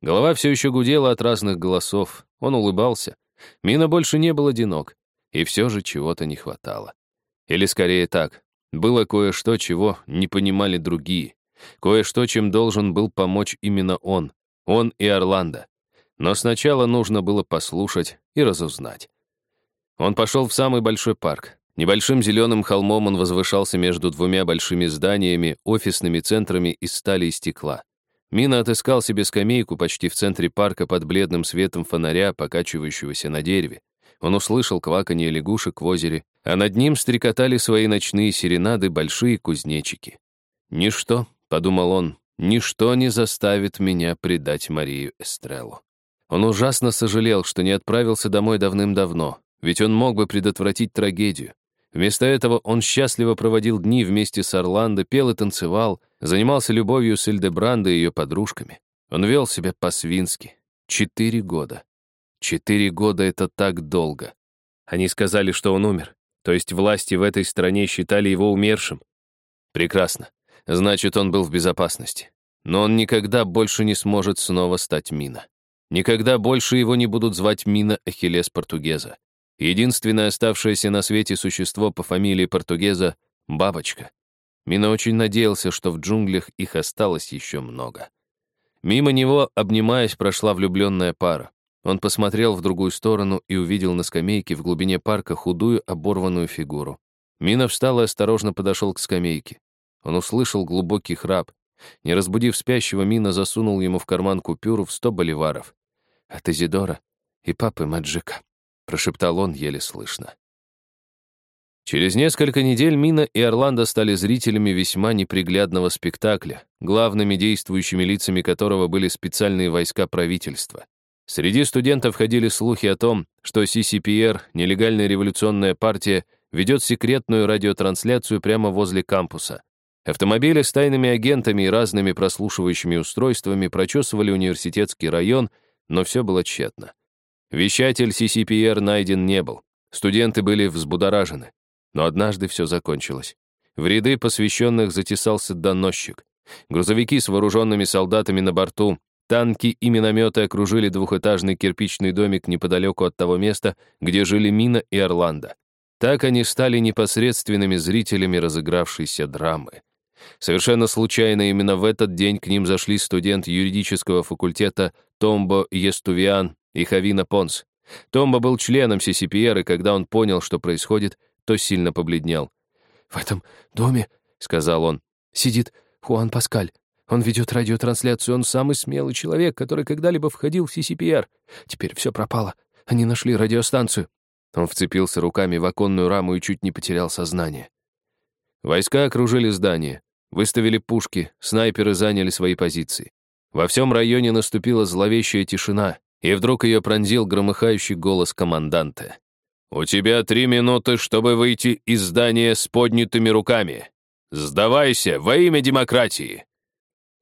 Голова все еще гудела от разных голосов. Он улыбался. Мина больше не был одинок. И все же чего-то не хватало. Или скорее так. Было кое-что, чего не понимали другие. Кое-что, чем должен был помочь именно он. Он и Орландо. Но сначала нужно было послушать и разузнать. Он пошел в самый большой парк. Небольшим зеленым холмом он возвышался между двумя большими зданиями, офисными центрами из стали и стекла. Мина отыскал себе скамейку почти в центре парка под бледным светом фонаря, покачивающегося на дереве. Он услышал кваканье лягушек в озере, а над ним стрекотали свои ночные серенады большие кузнечики. «Ничто», — подумал он, — «ничто не заставит меня предать Марию Эстреллу». Он ужасно сожалел, что не отправился домой давным-давно, ведь он мог бы предотвратить трагедию. Вместо этого он счастливо проводил дни вместе с Орландо, пел и танцевал, занимался любовью с Эльдебрандо и ее подружками. Он вел себя по-свински. Четыре года. Четыре года — это так долго. Они сказали, что он умер. То есть власти в этой стране считали его умершим. Прекрасно. Значит, он был в безопасности. Но он никогда больше не сможет снова стать Мина. Никогда больше его не будут звать Мина Ахиллес Португеза. Единственное оставшееся на свете существо по фамилии Португеза — бабочка. Мина очень надеялся, что в джунглях их осталось еще много. Мимо него, обнимаясь, прошла влюбленная пара. Он посмотрел в другую сторону и увидел на скамейке в глубине парка худую оборванную фигуру. Мина встал и осторожно подошел к скамейке. Он услышал глубокий храп. Не разбудив спящего, Мина засунул ему в карман купюру в сто боливаров. От Изидора и папы Маджика прошептал он еле слышно. Через несколько недель Мина и Орландо стали зрителями весьма неприглядного спектакля, главными действующими лицами которого были специальные войска правительства. Среди студентов ходили слухи о том, что CCPR, нелегальная революционная партия, ведет секретную радиотрансляцию прямо возле кампуса. Автомобили с тайными агентами и разными прослушивающими устройствами прочесывали университетский район, но все было тщетно. Вещатель CCPR найден не был. Студенты были взбудоражены. Но однажды все закончилось. В ряды посвященных затесался доносчик. Грузовики с вооруженными солдатами на борту, танки и минометы окружили двухэтажный кирпичный домик неподалеку от того места, где жили Мина и Орландо. Так они стали непосредственными зрителями разыгравшейся драмы. Совершенно случайно именно в этот день к ним зашли студент юридического факультета Томбо Естувиан и Хавина Понс. Томба был членом CCPR, и когда он понял, что происходит, то сильно побледнел. «В этом доме, — сказал он, — сидит Хуан Паскаль. Он ведет радиотрансляцию, он самый смелый человек, который когда-либо входил в CCPR. Теперь все пропало. Они нашли радиостанцию». Он вцепился руками в оконную раму и чуть не потерял сознание. Войска окружили здание, выставили пушки, снайперы заняли свои позиции. Во всем районе наступила зловещая тишина, и вдруг ее пронзил громыхающий голос команданта. «У тебя три минуты, чтобы выйти из здания с поднятыми руками. Сдавайся во имя демократии!»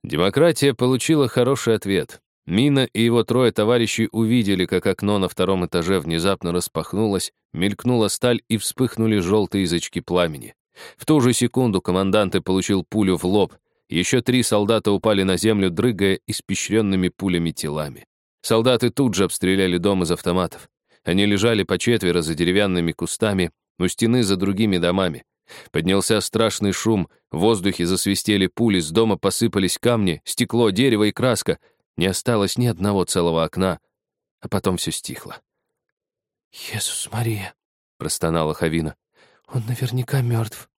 Демократия получила хороший ответ. Мина и его трое товарищей увидели, как окно на втором этаже внезапно распахнулось, мелькнула сталь и вспыхнули желтые язычки пламени. В ту же секунду командант получил пулю в лоб. Еще три солдата упали на землю, дрыгая испещренными пулями телами. Солдаты тут же обстреляли дом из автоматов. Они лежали по четверо за деревянными кустами, у стены за другими домами. Поднялся страшный шум, в воздухе засвистели пули, с дома посыпались камни, стекло, дерево и краска. Не осталось ни одного целого окна, а потом все стихло. «Иисус Мария», — простонала Хавина, — «он наверняка мертв».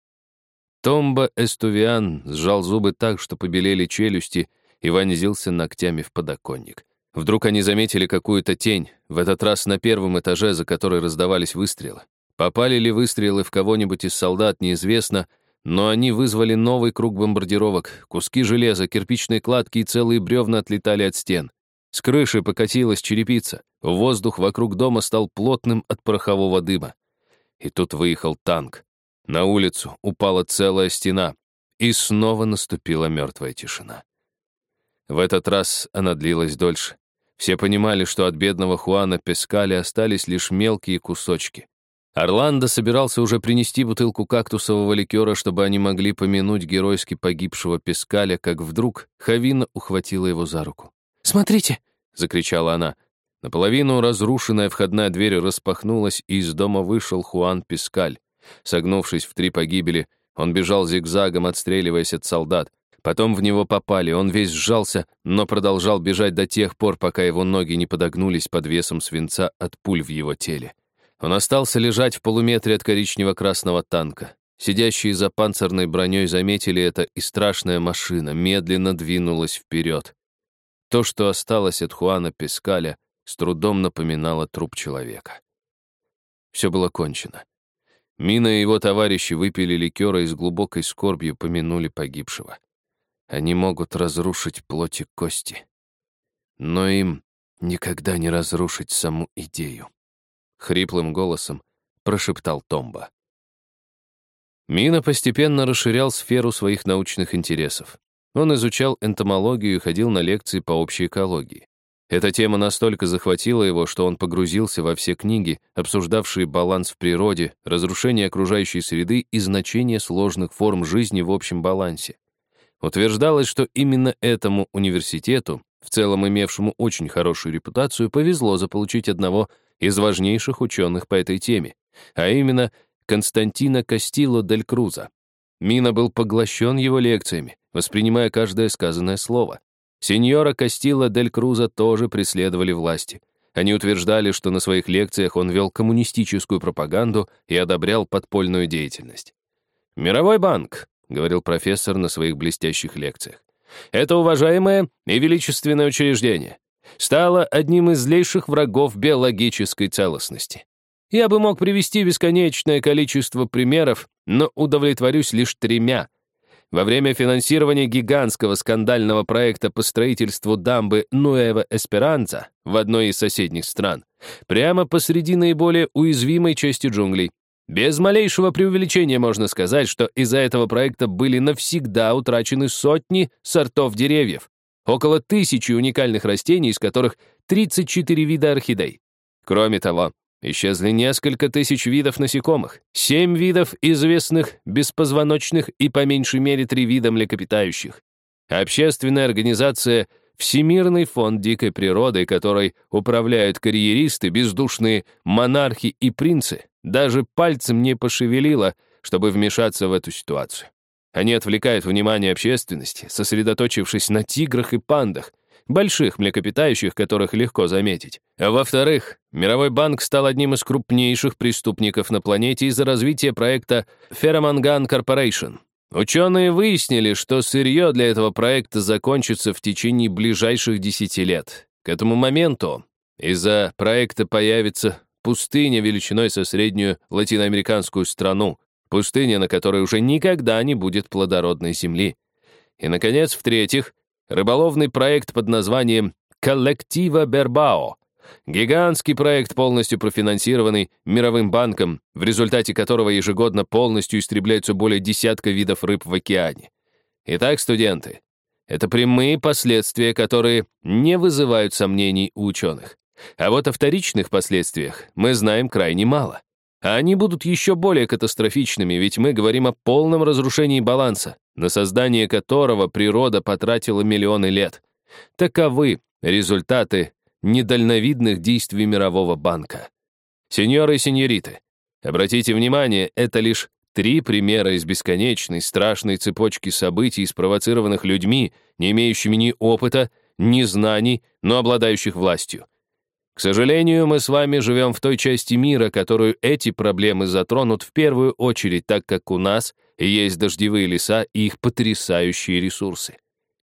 Томба Эстувиан сжал зубы так, что побелели челюсти, и вонзился ногтями в подоконник. Вдруг они заметили какую-то тень, в этот раз на первом этаже, за которой раздавались выстрелы. Попали ли выстрелы в кого-нибудь из солдат, неизвестно, но они вызвали новый круг бомбардировок. Куски железа, кирпичные кладки и целые бревна отлетали от стен. С крыши покатилась черепица. Воздух вокруг дома стал плотным от порохового дыма. И тут выехал танк. На улицу упала целая стена. И снова наступила мертвая тишина. В этот раз она длилась дольше. Все понимали, что от бедного Хуана Пескали остались лишь мелкие кусочки. Орландо собирался уже принести бутылку кактусового ликера, чтобы они могли помянуть геройски погибшего Пескаля, как вдруг Хавина ухватила его за руку. «Смотрите!» — закричала она. Наполовину разрушенная входная дверь распахнулась, и из дома вышел Хуан Пискаль. Согнувшись в три погибели, он бежал зигзагом, отстреливаясь от солдат. Потом в него попали, он весь сжался, но продолжал бежать до тех пор, пока его ноги не подогнулись под весом свинца от пуль в его теле. Он остался лежать в полуметре от коричнево-красного танка. Сидящие за панцирной броней заметили это, и страшная машина медленно двинулась вперед. То, что осталось от Хуана Пескаля, с трудом напоминало труп человека. Все было кончено. Мина и его товарищи выпили ликера и с глубокой скорбью помянули погибшего. Они могут разрушить плоть и кости, но им никогда не разрушить саму идею. Хриплым голосом прошептал Томба. Мина постепенно расширял сферу своих научных интересов. Он изучал энтомологию и ходил на лекции по общей экологии. Эта тема настолько захватила его, что он погрузился во все книги, обсуждавшие баланс в природе, разрушение окружающей среды и значение сложных форм жизни в общем балансе. Утверждалось, что именно этому университету, в целом имевшему очень хорошую репутацию, повезло заполучить одного из важнейших ученых по этой теме, а именно Константина Кастило дель Круза. Мина был поглощен его лекциями, воспринимая каждое сказанное слово. Сеньора Кастило дель Круза тоже преследовали власти. Они утверждали, что на своих лекциях он вел коммунистическую пропаганду и одобрял подпольную деятельность. «Мировой банк», — говорил профессор на своих блестящих лекциях, «это уважаемое и величественное учреждение. Стало одним из злейших врагов биологической целостности. Я бы мог привести бесконечное количество примеров, но удовлетворюсь лишь тремя. Во время финансирования гигантского скандального проекта по строительству дамбы Нуэва Эсперанца в одной из соседних стран, прямо посреди наиболее уязвимой части джунглей, без малейшего преувеличения можно сказать, что из-за этого проекта были навсегда утрачены сотни сортов деревьев, около тысячи уникальных растений, из которых 34 вида орхидей. Кроме того, Исчезли несколько тысяч видов насекомых, семь видов известных беспозвоночных и по меньшей мере три вида млекопитающих. Общественная организация Всемирный фонд дикой природы, которой управляют карьеристы, бездушные монархи и принцы, даже пальцем не пошевелила, чтобы вмешаться в эту ситуацию. Они отвлекают внимание общественности, сосредоточившись на тиграх и пандах, больших млекопитающих, которых легко заметить. А во-вторых, Мировой банк стал одним из крупнейших преступников на планете из-за развития проекта Ferromangan Corporation. Ученые выяснили, что сырье для этого проекта закончится в течение ближайших 10 лет. К этому моменту из-за проекта появится пустыня величиной со среднюю латиноамериканскую страну, пустыня, на которой уже никогда не будет плодородной земли. И, наконец, в-третьих, рыболовный проект под названием «Коллектива Бербао». Гигантский проект, полностью профинансированный Мировым банком, в результате которого ежегодно полностью истребляются более десятка видов рыб в океане. Итак, студенты, это прямые последствия, которые не вызывают сомнений у ученых. А вот о вторичных последствиях мы знаем крайне мало. А они будут еще более катастрофичными, ведь мы говорим о полном разрушении баланса, на создание которого природа потратила миллионы лет. Таковы результаты недальновидных действий Мирового банка. Сеньоры и сеньориты, обратите внимание, это лишь три примера из бесконечной, страшной цепочки событий, спровоцированных людьми, не имеющими ни опыта, ни знаний, но обладающих властью. К сожалению, мы с вами живем в той части мира, которую эти проблемы затронут в первую очередь, так как у нас есть дождевые леса и их потрясающие ресурсы.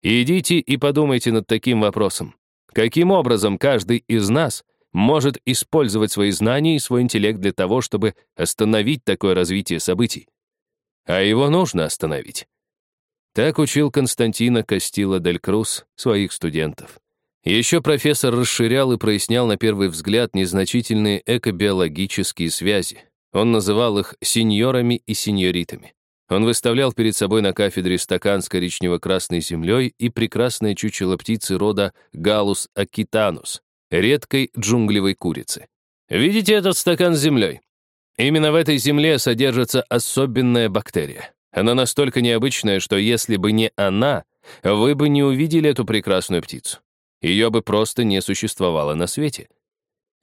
идите и подумайте над таким вопросом. Каким образом каждый из нас может использовать свои знания и свой интеллект для того, чтобы остановить такое развитие событий? А его нужно остановить. Так учил Константина Кастила Дель Круз своих студентов. Еще профессор расширял и прояснял на первый взгляд незначительные экобиологические связи. Он называл их сеньорами и сеньоритами. Он выставлял перед собой на кафедре стакан с коричнево-красной землей и прекрасное чучело птицы рода Галус акитанус, редкой джунглевой курицы. Видите этот стакан с землей? Именно в этой земле содержится особенная бактерия. Она настолько необычная, что если бы не она, вы бы не увидели эту прекрасную птицу. Ее бы просто не существовало на свете.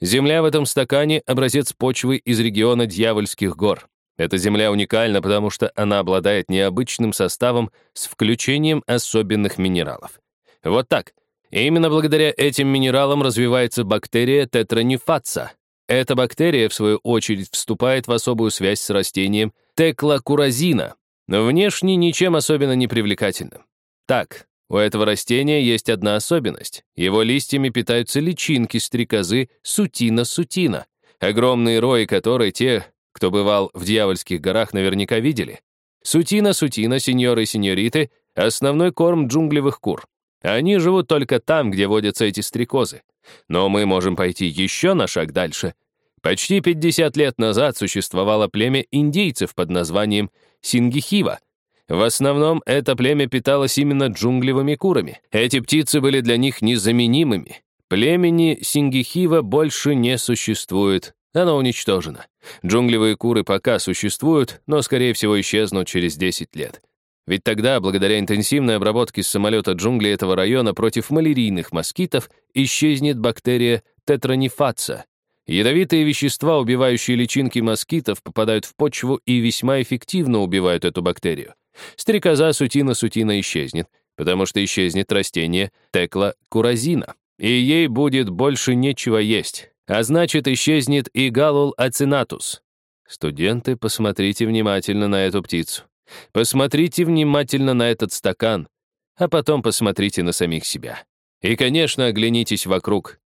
Земля в этом стакане — образец почвы из региона Дьявольских гор. Эта земля уникальна, потому что она обладает необычным составом с включением особенных минералов. Вот так. И именно благодаря этим минералам развивается бактерия тетранифатса. Эта бактерия, в свою очередь, вступает в особую связь с растением теклокуразина, внешне ничем особенно не привлекательным. Так, у этого растения есть одна особенность. Его листьями питаются личинки стрекозы сутина-сутина, огромные рои которой те, кто бывал в дьявольских горах, наверняка видели. Сутина-сутина, сеньоры и сеньориты — основной корм джунглевых кур. Они живут только там, где водятся эти стрекозы. Но мы можем пойти еще на шаг дальше. Почти 50 лет назад существовало племя индейцев под названием Сингихива, в основном это племя питалось именно джунглевыми курами. Эти птицы были для них незаменимыми. Племени Сингихива больше не существует. Оно уничтожено. Джунглевые куры пока существуют, но, скорее всего, исчезнут через 10 лет. Ведь тогда, благодаря интенсивной обработке с самолета джунглей этого района против малярийных москитов, исчезнет бактерия тетранифаца. Ядовитые вещества, убивающие личинки москитов, попадают в почву и весьма эффективно убивают эту бактерию. Стрекоза сутина-сутина исчезнет, потому что исчезнет растение текла куразина, и ей будет больше нечего есть, а значит, исчезнет и галул ацинатус. Студенты, посмотрите внимательно на эту птицу. Посмотрите внимательно на этот стакан, а потом посмотрите на самих себя. И, конечно, оглянитесь вокруг.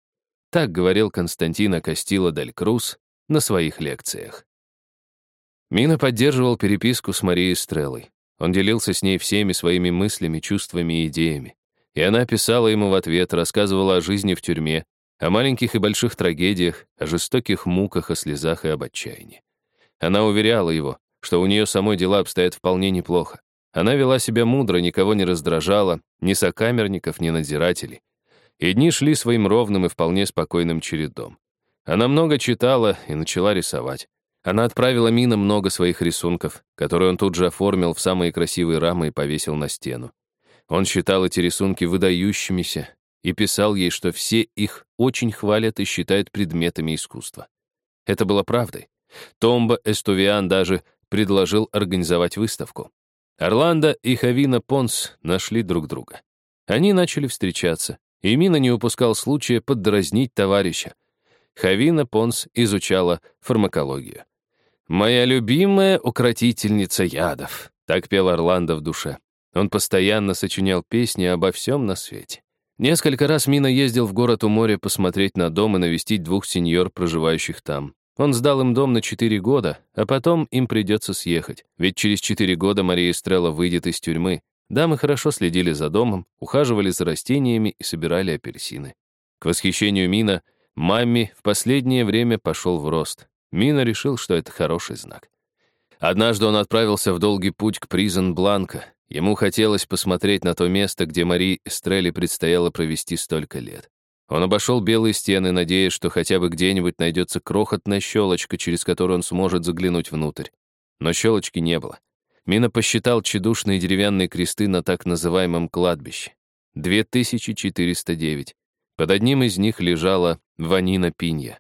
Так говорил Константино Кастило Дель Круз на своих лекциях. Мина поддерживал переписку с Марией Стреллой. Он делился с ней всеми своими мыслями, чувствами и идеями. И она писала ему в ответ, рассказывала о жизни в тюрьме, о маленьких и больших трагедиях, о жестоких муках, о слезах и об отчаянии. Она уверяла его, что у нее самой дела обстоят вполне неплохо. Она вела себя мудро, никого не раздражала, ни сокамерников, ни надзирателей. И дни шли своим ровным и вполне спокойным чередом. Она много читала и начала рисовать. Она отправила Мина много своих рисунков, которые он тут же оформил в самые красивые рамы и повесил на стену. Он считал эти рисунки выдающимися и писал ей, что все их очень хвалят и считают предметами искусства. Это было правдой. Томба Эстувиан даже предложил организовать выставку. Орландо и Хавина Понс нашли друг друга. Они начали встречаться, и Мина не упускал случая поддразнить товарища. Хавина Понс изучала фармакологию. «Моя любимая укротительница ядов», — так пел Орландо в душе. Он постоянно сочинял песни обо всем на свете. Несколько раз Мина ездил в город у моря посмотреть на дом и навестить двух сеньор, проживающих там. Он сдал им дом на четыре года, а потом им придется съехать, ведь через четыре года Мария Стрелла выйдет из тюрьмы. Дамы хорошо следили за домом, ухаживали за растениями и собирали апельсины. К восхищению Мина, маме в последнее время пошел в рост. Мина решил, что это хороший знак. Однажды он отправился в долгий путь к Призен Бланка. Ему хотелось посмотреть на то место, где Мари Эстрелли предстояло провести столько лет. Он обошел белые стены, надеясь, что хотя бы где-нибудь найдется крохотная щелочка, через которую он сможет заглянуть внутрь. Но щелочки не было. Мина посчитал тщедушные деревянные кресты на так называемом кладбище. 2409. Под одним из них лежала Ванина Пинья.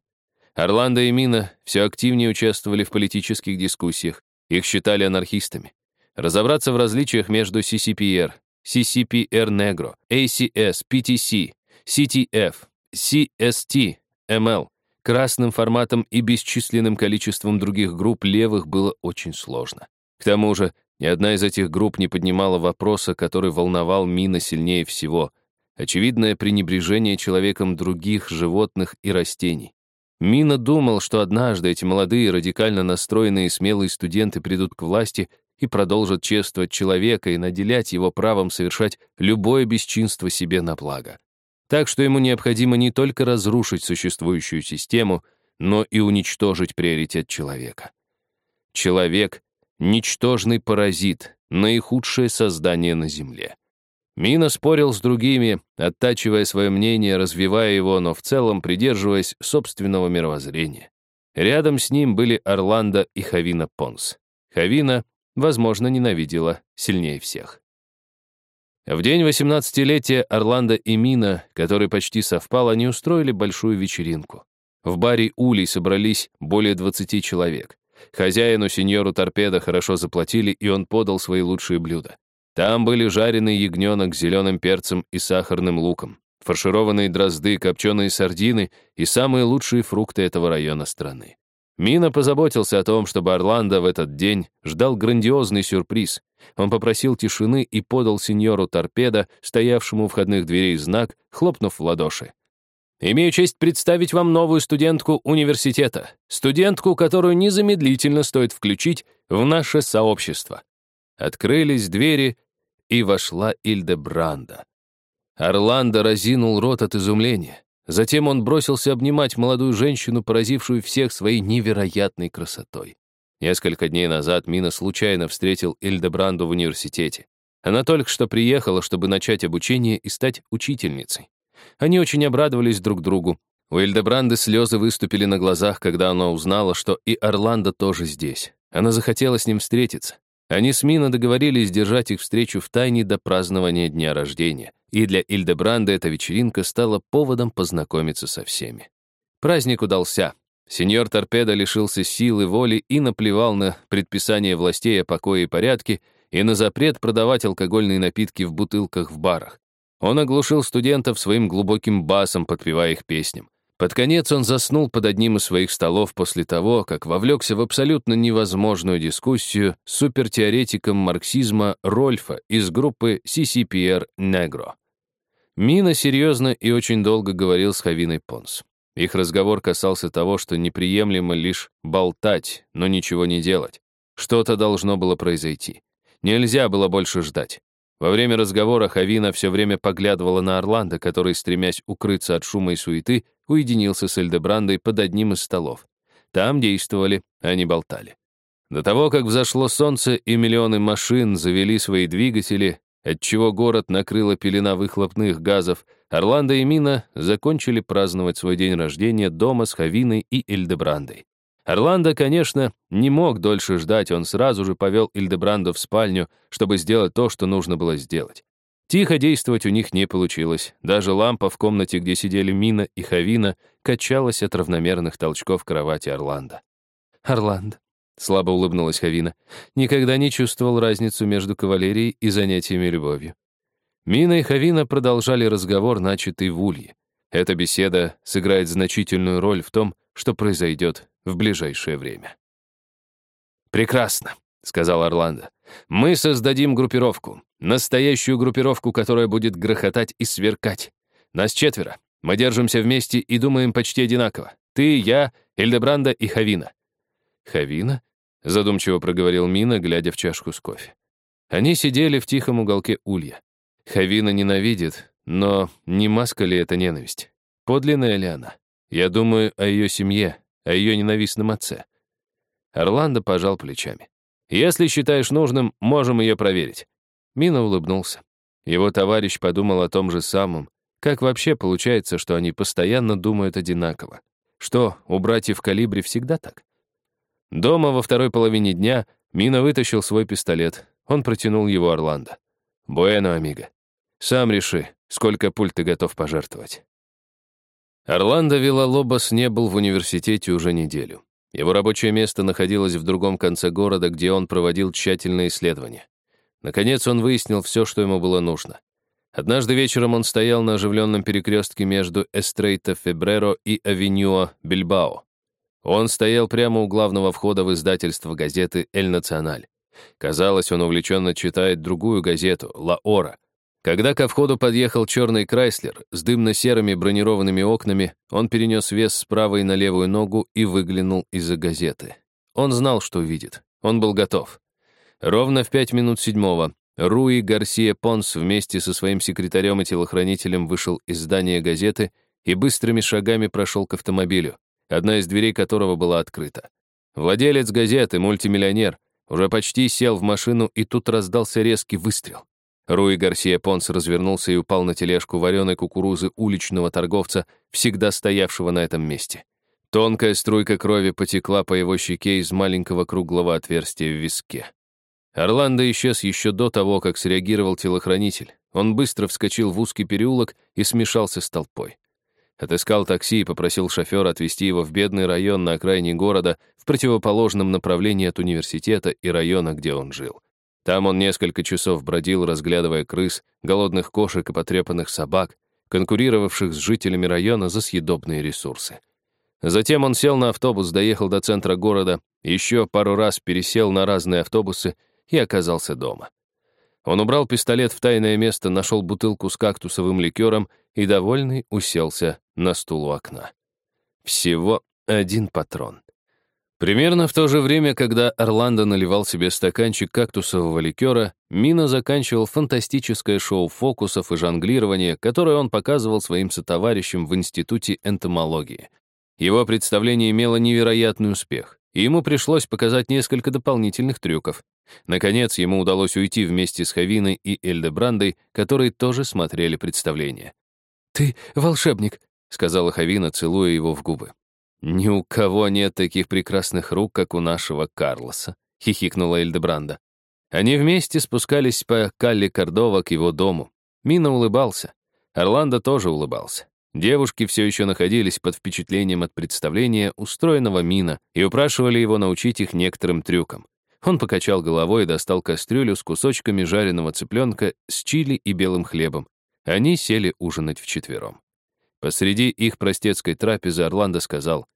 Орландо и Мина все активнее участвовали в политических дискуссиях, их считали анархистами. Разобраться в различиях между CCPR, CCPR Negro, ACS, PTC, CTF, CST, ML, красным форматом и бесчисленным количеством других групп левых было очень сложно. К тому же, ни одна из этих групп не поднимала вопроса, который волновал Мина сильнее всего — очевидное пренебрежение человеком других животных и растений. Мина думал, что однажды эти молодые, радикально настроенные и смелые студенты придут к власти и продолжат чествовать человека и наделять его правом совершать любое бесчинство себе на благо. Так что ему необходимо не только разрушить существующую систему, но и уничтожить приоритет человека. Человек — ничтожный паразит, наихудшее создание на Земле. Мина спорил с другими, оттачивая свое мнение, развивая его, но в целом придерживаясь собственного мировоззрения. Рядом с ним были Орландо и Хавина Понс. Хавина, возможно, ненавидела сильнее всех. В день 18-летия Орландо и Мина, который почти совпал, они устроили большую вечеринку. В баре Улей собрались более 20 человек. Хозяину, сеньору Торпедо, хорошо заплатили, и он подал свои лучшие блюда. Там были жареный ягненок с зеленым перцем и сахарным луком, фаршированные дрозды, копченые сардины и самые лучшие фрукты этого района страны. Мина позаботился о том, чтобы Орландо в этот день ждал грандиозный сюрприз. Он попросил тишины и подал сеньору Торпедо, стоявшему у входных дверей знак, хлопнув в ладоши. «Имею честь представить вам новую студентку университета, студентку, которую незамедлительно стоит включить в наше сообщество». Открылись двери, и вошла Ильдебранда. Орландо разинул рот от изумления. Затем он бросился обнимать молодую женщину, поразившую всех своей невероятной красотой. Несколько дней назад Мина случайно встретил Ильдебранду в университете. Она только что приехала, чтобы начать обучение и стать учительницей. Они очень обрадовались друг другу. У Эльдебранды слезы выступили на глазах, когда она узнала, что и Орландо тоже здесь. Она захотела с ним встретиться. Они с Мино договорились держать их встречу в тайне до празднования дня рождения, и для Ильдебранда эта вечеринка стала поводом познакомиться со всеми. Праздник удался. Сеньор Торпедо лишился силы воли и наплевал на предписание властей о покое и порядке и на запрет продавать алкогольные напитки в бутылках в барах. Он оглушил студентов своим глубоким басом, подпевая их песням. Под конец он заснул под одним из своих столов после того, как вовлекся в абсолютно невозможную дискуссию с супертеоретиком марксизма Рольфа из группы CCPR Negro. Мина серьезно и очень долго говорил с Хавиной Понс. Их разговор касался того, что неприемлемо лишь болтать, но ничего не делать. Что-то должно было произойти. Нельзя было больше ждать. Во время разговора Хавина все время поглядывала на Орландо, который, стремясь укрыться от шума и суеты, уединился с Эльдебрандой под одним из столов. Там действовали, а не болтали. До того, как взошло солнце и миллионы машин завели свои двигатели, отчего город накрыла пелена выхлопных газов, Орландо и Мина закончили праздновать свой день рождения дома с Хавиной и Эльдебрандой. Орландо, конечно, не мог дольше ждать, он сразу же повел Ильдебранду в спальню, чтобы сделать то, что нужно было сделать. Тихо действовать у них не получилось. Даже лампа в комнате, где сидели Мина и Хавина, качалась от равномерных толчков кровати Орландо. «Орландо», — слабо улыбнулась Хавина, никогда не чувствовал разницу между кавалерией и занятиями любовью. Мина и Хавина продолжали разговор, начатый в Улье. Эта беседа сыграет значительную роль в том, что произойдет в ближайшее время. «Прекрасно», — сказал Орландо. «Мы создадим группировку. Настоящую группировку, которая будет грохотать и сверкать. Нас четверо. Мы держимся вместе и думаем почти одинаково. Ты, я, Эльдебранда и Хавина». «Хавина?» — задумчиво проговорил Мина, глядя в чашку с кофе. Они сидели в тихом уголке улья. Хавина ненавидит, но не маска ли это ненависть? Подлинная ли она? Я думаю о ее семье, о ее ненавистном отце. Орландо пожал плечами. «Если считаешь нужным, можем ее проверить». Мина улыбнулся. Его товарищ подумал о том же самом. Как вообще получается, что они постоянно думают одинаково? Что, у братьев Калибри всегда так? Дома во второй половине дня Мина вытащил свой пистолет. Он протянул его Орландо. «Буэно, амиго. Сам реши, сколько пуль ты готов пожертвовать». Орландо Виллалобос не был в университете уже неделю. Его рабочее место находилось в другом конце города, где он проводил тщательные исследования. Наконец он выяснил все, что ему было нужно. Однажды вечером он стоял на оживленном перекрестке между Эстрейта Фебреро и Авенюа Бильбао. Он стоял прямо у главного входа в издательство газеты «Эль Националь». Казалось, он увлеченно читает другую газету «Ла Ора». Когда ко входу подъехал черный Крайслер с дымно-серыми бронированными окнами, он перенес вес с правой на левую ногу и выглянул из-за газеты. Он знал, что видит. Он был готов. Ровно в пять минут седьмого Руи Гарсия Понс вместе со своим секретарем и телохранителем вышел из здания газеты и быстрыми шагами прошел к автомобилю, одна из дверей которого была открыта. Владелец газеты, мультимиллионер, уже почти сел в машину, и тут раздался резкий выстрел. Руи Гарсия Понс развернулся и упал на тележку вареной кукурузы уличного торговца, всегда стоявшего на этом месте. Тонкая струйка крови потекла по его щеке из маленького круглого отверстия в виске. Орландо исчез еще до того, как среагировал телохранитель. Он быстро вскочил в узкий переулок и смешался с толпой. Отыскал такси и попросил шофера отвезти его в бедный район на окраине города в противоположном направлении от университета и района, где он жил. Там он несколько часов бродил, разглядывая крыс, голодных кошек и потрепанных собак, конкурировавших с жителями района за съедобные ресурсы. Затем он сел на автобус, доехал до центра города, еще пару раз пересел на разные автобусы и оказался дома. Он убрал пистолет в тайное место, нашел бутылку с кактусовым ликером и, довольный, уселся на стул у окна. Всего один патрон. Примерно в то же время, когда Орландо наливал себе стаканчик кактусового ликера, Мина заканчивал фантастическое шоу фокусов и жонглирования, которое он показывал своим сотоварищам в Институте энтомологии. Его представление имело невероятный успех, и ему пришлось показать несколько дополнительных трюков. Наконец, ему удалось уйти вместе с Хавиной и Эльдебрандой, которые тоже смотрели представление. «Ты волшебник», — сказала Хавина, целуя его в губы. «Ни у кого нет таких прекрасных рук, как у нашего Карлоса», — хихикнула Эльдебранда. Они вместе спускались по Калли Кордова к его дому. Мина улыбался. Орландо тоже улыбался. Девушки все еще находились под впечатлением от представления, устроенного Мина, и упрашивали его научить их некоторым трюкам. Он покачал головой и достал кастрюлю с кусочками жареного цыпленка с чили и белым хлебом. Они сели ужинать вчетвером. Посреди их простецкой трапезы Орландо сказал,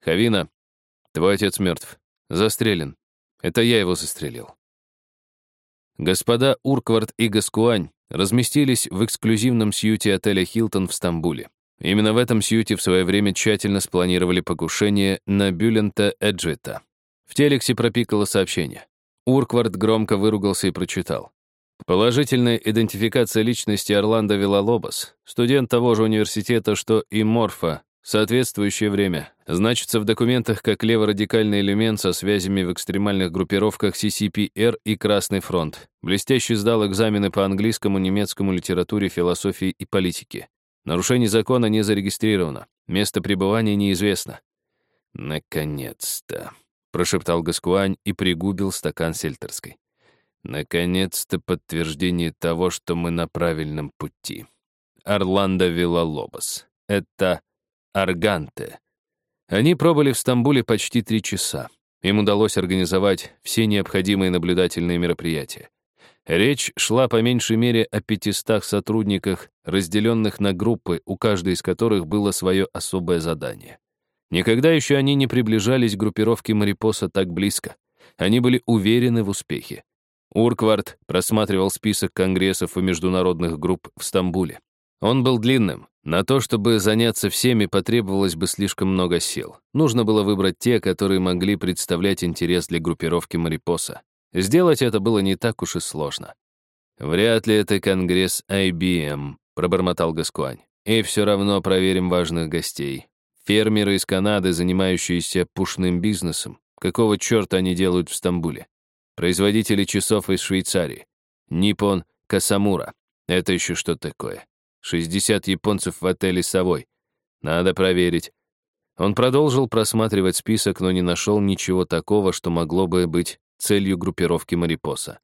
«Хавина, твой отец мертв, застрелен. Это я его застрелил». Господа Урквард и Гаскуань разместились в эксклюзивном сьюте отеля «Хилтон» в Стамбуле. Именно в этом сьюте в свое время тщательно спланировали покушение на Бюлента Эджита. В телексе пропикало сообщение. Урквард громко выругался и прочитал. Положительная идентификация личности Орландо Вилалобос, студент того же университета, что и Морфа, соответствующее время, значится в документах как леворадикальный элемент со связями в экстремальных группировках CCPR и Красный фронт. Блестяще сдал экзамены по английскому, немецкому, литературе, философии и политике. Нарушение закона не зарегистрировано. Место пребывания неизвестно. Наконец-то прошептал Гаскуань и пригубил стакан сельтерской. Наконец-то подтверждение того, что мы на правильном пути. Орландо Виллалобос. Это Арганте. Они пробыли в Стамбуле почти три часа. Им удалось организовать все необходимые наблюдательные мероприятия. Речь шла по меньшей мере о 500 сотрудниках, разделенных на группы, у каждой из которых было свое особое задание. Никогда еще они не приближались к группировке Марипоса так близко. Они были уверены в успехе. Урквард просматривал список конгрессов и международных групп в Стамбуле. Он был длинным. На то, чтобы заняться всеми, потребовалось бы слишком много сил. Нужно было выбрать те, которые могли представлять интерес для группировки Марипоса. Сделать это было не так уж и сложно. «Вряд ли это конгресс IBM», — пробормотал Гаскуань. «И все равно проверим важных гостей. Фермеры из Канады, занимающиеся пушным бизнесом. Какого черта они делают в Стамбуле? Производители часов из Швейцарии. Ниппон Касамура. Это еще что такое? 60 японцев в отеле «Совой». Надо проверить. Он продолжил просматривать список, но не нашел ничего такого, что могло бы быть целью группировки Марипоса.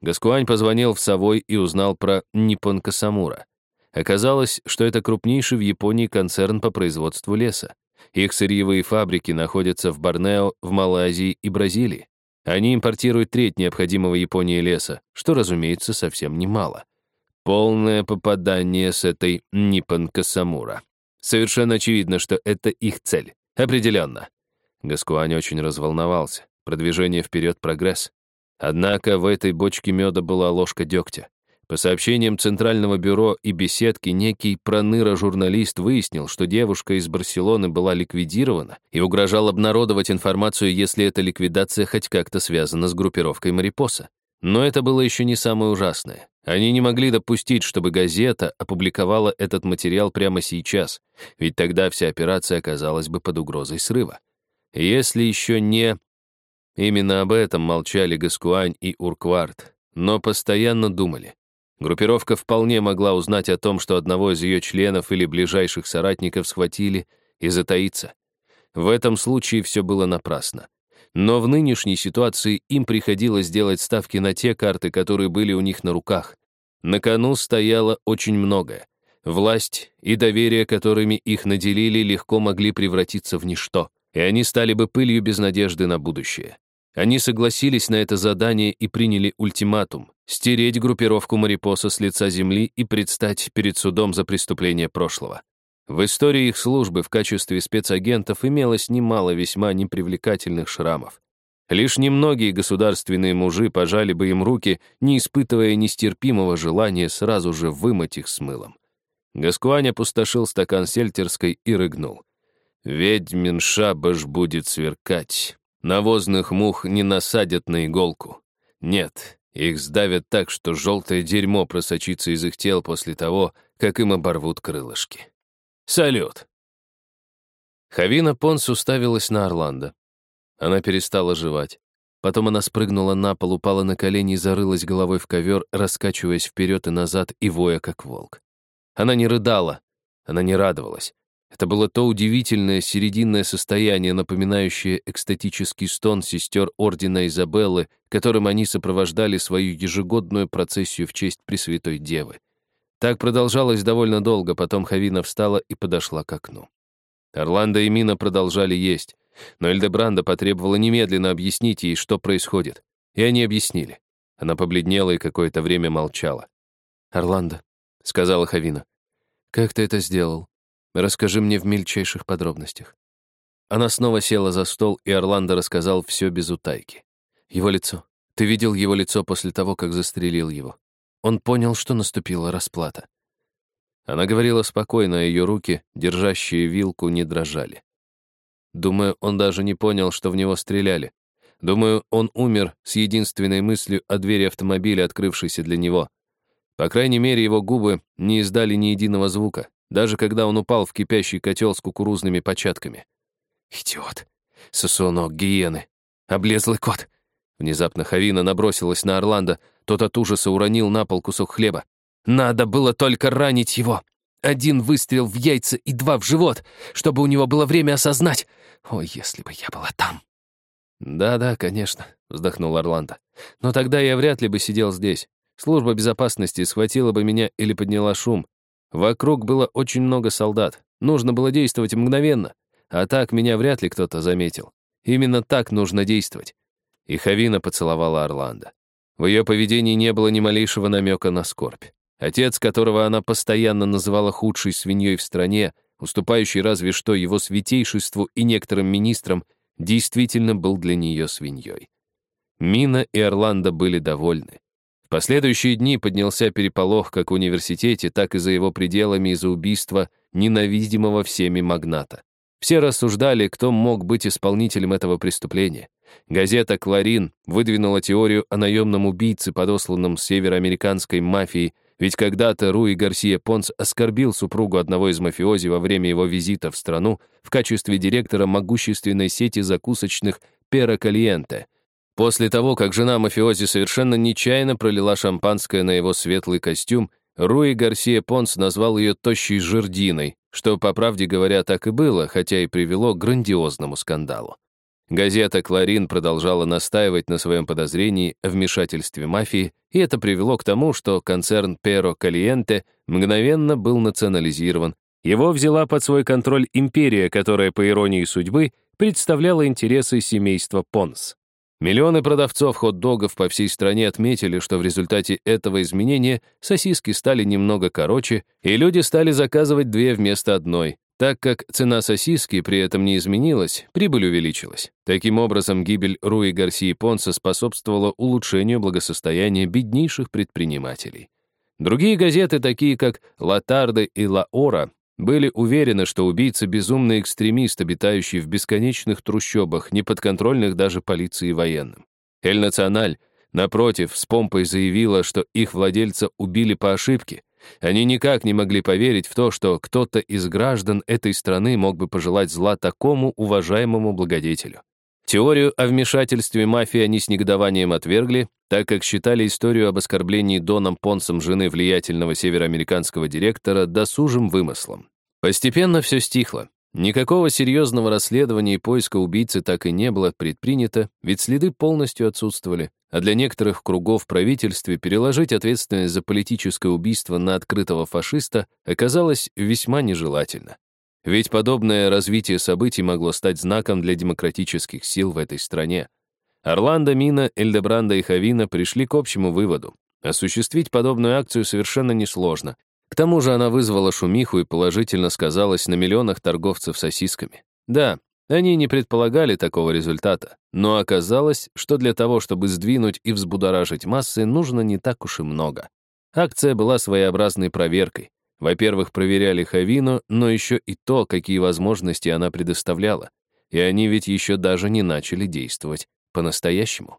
Гаскуань позвонил в Совой и узнал про Ниппон Касамура. Оказалось, что это крупнейший в Японии концерн по производству леса. Их сырьевые фабрики находятся в Борнео, в Малайзии и Бразилии. Они импортируют треть необходимого Японии леса, что, разумеется, совсем немало. Полное попадание с этой Ниппон Касамура. Совершенно очевидно, что это их цель. Определенно. Гаскуань очень разволновался. Продвижение вперед — прогресс. Однако в этой бочке меда была ложка дегтя. По сообщениям Центрального бюро и беседки, некий проныра-журналист выяснил, что девушка из Барселоны была ликвидирована и угрожал обнародовать информацию, если эта ликвидация хоть как-то связана с группировкой Марипоса. Но это было еще не самое ужасное. Они не могли допустить, чтобы газета опубликовала этот материал прямо сейчас, ведь тогда вся операция оказалась бы под угрозой срыва. Если еще не... Именно об этом молчали Гаскуань и Урквард, но постоянно думали. Группировка вполне могла узнать о том, что одного из ее членов или ближайших соратников схватили и затаиться. В этом случае все было напрасно. Но в нынешней ситуации им приходилось делать ставки на те карты, которые были у них на руках. На кону стояло очень многое. Власть и доверие, которыми их наделили, легко могли превратиться в ничто, и они стали бы пылью без надежды на будущее. Они согласились на это задание и приняли ультиматум — стереть группировку Марипоса с лица земли и предстать перед судом за преступление прошлого. В истории их службы в качестве спецагентов имелось немало весьма непривлекательных шрамов. Лишь немногие государственные мужи пожали бы им руки, не испытывая нестерпимого желания сразу же вымыть их с мылом. Гаскуань опустошил стакан сельтерской и рыгнул. «Ведьмин шабаш будет сверкать». Навозных мух не насадят на иголку. Нет, их сдавят так, что желтое дерьмо просочится из их тел после того, как им оборвут крылышки. Салют! Хавина Понс уставилась на Орландо. Она перестала жевать. Потом она спрыгнула на пол, упала на колени и зарылась головой в ковер, раскачиваясь вперед и назад и воя, как волк. Она не рыдала, она не радовалась. Это было то удивительное серединное состояние, напоминающее экстатический стон сестер Ордена Изабеллы, которым они сопровождали свою ежегодную процессию в честь Пресвятой Девы. Так продолжалось довольно долго, потом Хавина встала и подошла к окну. Орландо и Мина продолжали есть, но Эльдебранда потребовала немедленно объяснить ей, что происходит. И они объяснили. Она побледнела и какое-то время молчала. «Орландо», — сказала Хавина, — «как ты это сделал? Расскажи мне в мельчайших подробностях». Она снова села за стол, и Орландо рассказал все без утайки. Его лицо. Ты видел его лицо после того, как застрелил его. Он понял, что наступила расплата. Она говорила спокойно, а ее руки, держащие вилку, не дрожали. Думаю, он даже не понял, что в него стреляли. Думаю, он умер с единственной мыслью о двери автомобиля, открывшейся для него. По крайней мере, его губы не издали ни единого звука даже когда он упал в кипящий котел с кукурузными початками. «Идиот! Сосунок гиены! Облезлый кот!» Внезапно Хавина набросилась на Орландо, тот от ужаса уронил на пол кусок хлеба. «Надо было только ранить его! Один выстрел в яйца и два в живот, чтобы у него было время осознать! Ой, если бы я была там!» «Да-да, конечно», — вздохнул Орландо. «Но тогда я вряд ли бы сидел здесь. Служба безопасности схватила бы меня или подняла шум, Вокруг было очень много солдат. Нужно было действовать мгновенно. А так меня вряд ли кто-то заметил. Именно так нужно действовать. И Хавина поцеловала Орландо. В ее поведении не было ни малейшего намека на скорбь. Отец, которого она постоянно называла худшей свиньей в стране, уступающий разве что его святейшеству и некоторым министрам, действительно был для нее свиньей. Мина и Орландо были довольны последующие дни поднялся переполох как в университете, так и за его пределами из-за убийства ненавидимого всеми магната. Все рассуждали, кто мог быть исполнителем этого преступления. Газета «Кларин» выдвинула теорию о наемном убийце, подосланном североамериканской мафией, ведь когда-то Руи Гарсия Понс оскорбил супругу одного из мафиози во время его визита в страну в качестве директора могущественной сети закусочных «Пера Кальенте», После того, как жена мафиози совершенно нечаянно пролила шампанское на его светлый костюм, Руи Гарсия Понс назвал ее тощей жердиной, что, по правде говоря, так и было, хотя и привело к грандиозному скандалу. Газета «Кларин» продолжала настаивать на своем подозрении о вмешательстве мафии, и это привело к тому, что концерн «Перо Калиенте» мгновенно был национализирован. Его взяла под свой контроль империя, которая, по иронии судьбы, представляла интересы семейства Понс. Миллионы продавцов хот-догов по всей стране отметили, что в результате этого изменения сосиски стали немного короче, и люди стали заказывать две вместо одной. Так как цена сосиски при этом не изменилась, прибыль увеличилась. Таким образом, гибель Руи Гарсии Понса способствовала улучшению благосостояния беднейших предпринимателей. Другие газеты, такие как «Ла Тарде» и «Ла Ора», были уверены, что убийца — безумный экстремист, обитающий в бесконечных трущобах, неподконтрольных даже полиции и военным. «Эль Националь», напротив, с помпой заявила, что их владельца убили по ошибке. Они никак не могли поверить в то, что кто-то из граждан этой страны мог бы пожелать зла такому уважаемому благодетелю. Теорию о вмешательстве мафии они с негодованием отвергли, так как считали историю об оскорблении Доном Понсом жены влиятельного североамериканского директора досужим вымыслом. Постепенно все стихло. Никакого серьезного расследования и поиска убийцы так и не было предпринято, ведь следы полностью отсутствовали, а для некоторых кругов правительстве переложить ответственность за политическое убийство на открытого фашиста оказалось весьма нежелательно. Ведь подобное развитие событий могло стать знаком для демократических сил в этой стране. Орландо, Мина, Эльдебранда и Хавина пришли к общему выводу. Осуществить подобную акцию совершенно несложно, к тому же она вызвала шумиху и положительно сказалась на миллионах торговцев сосисками. Да, они не предполагали такого результата, но оказалось, что для того, чтобы сдвинуть и взбудоражить массы, нужно не так уж и много. Акция была своеобразной проверкой. Во-первых, проверяли Хавину, но еще и то, какие возможности она предоставляла. И они ведь еще даже не начали действовать по-настоящему.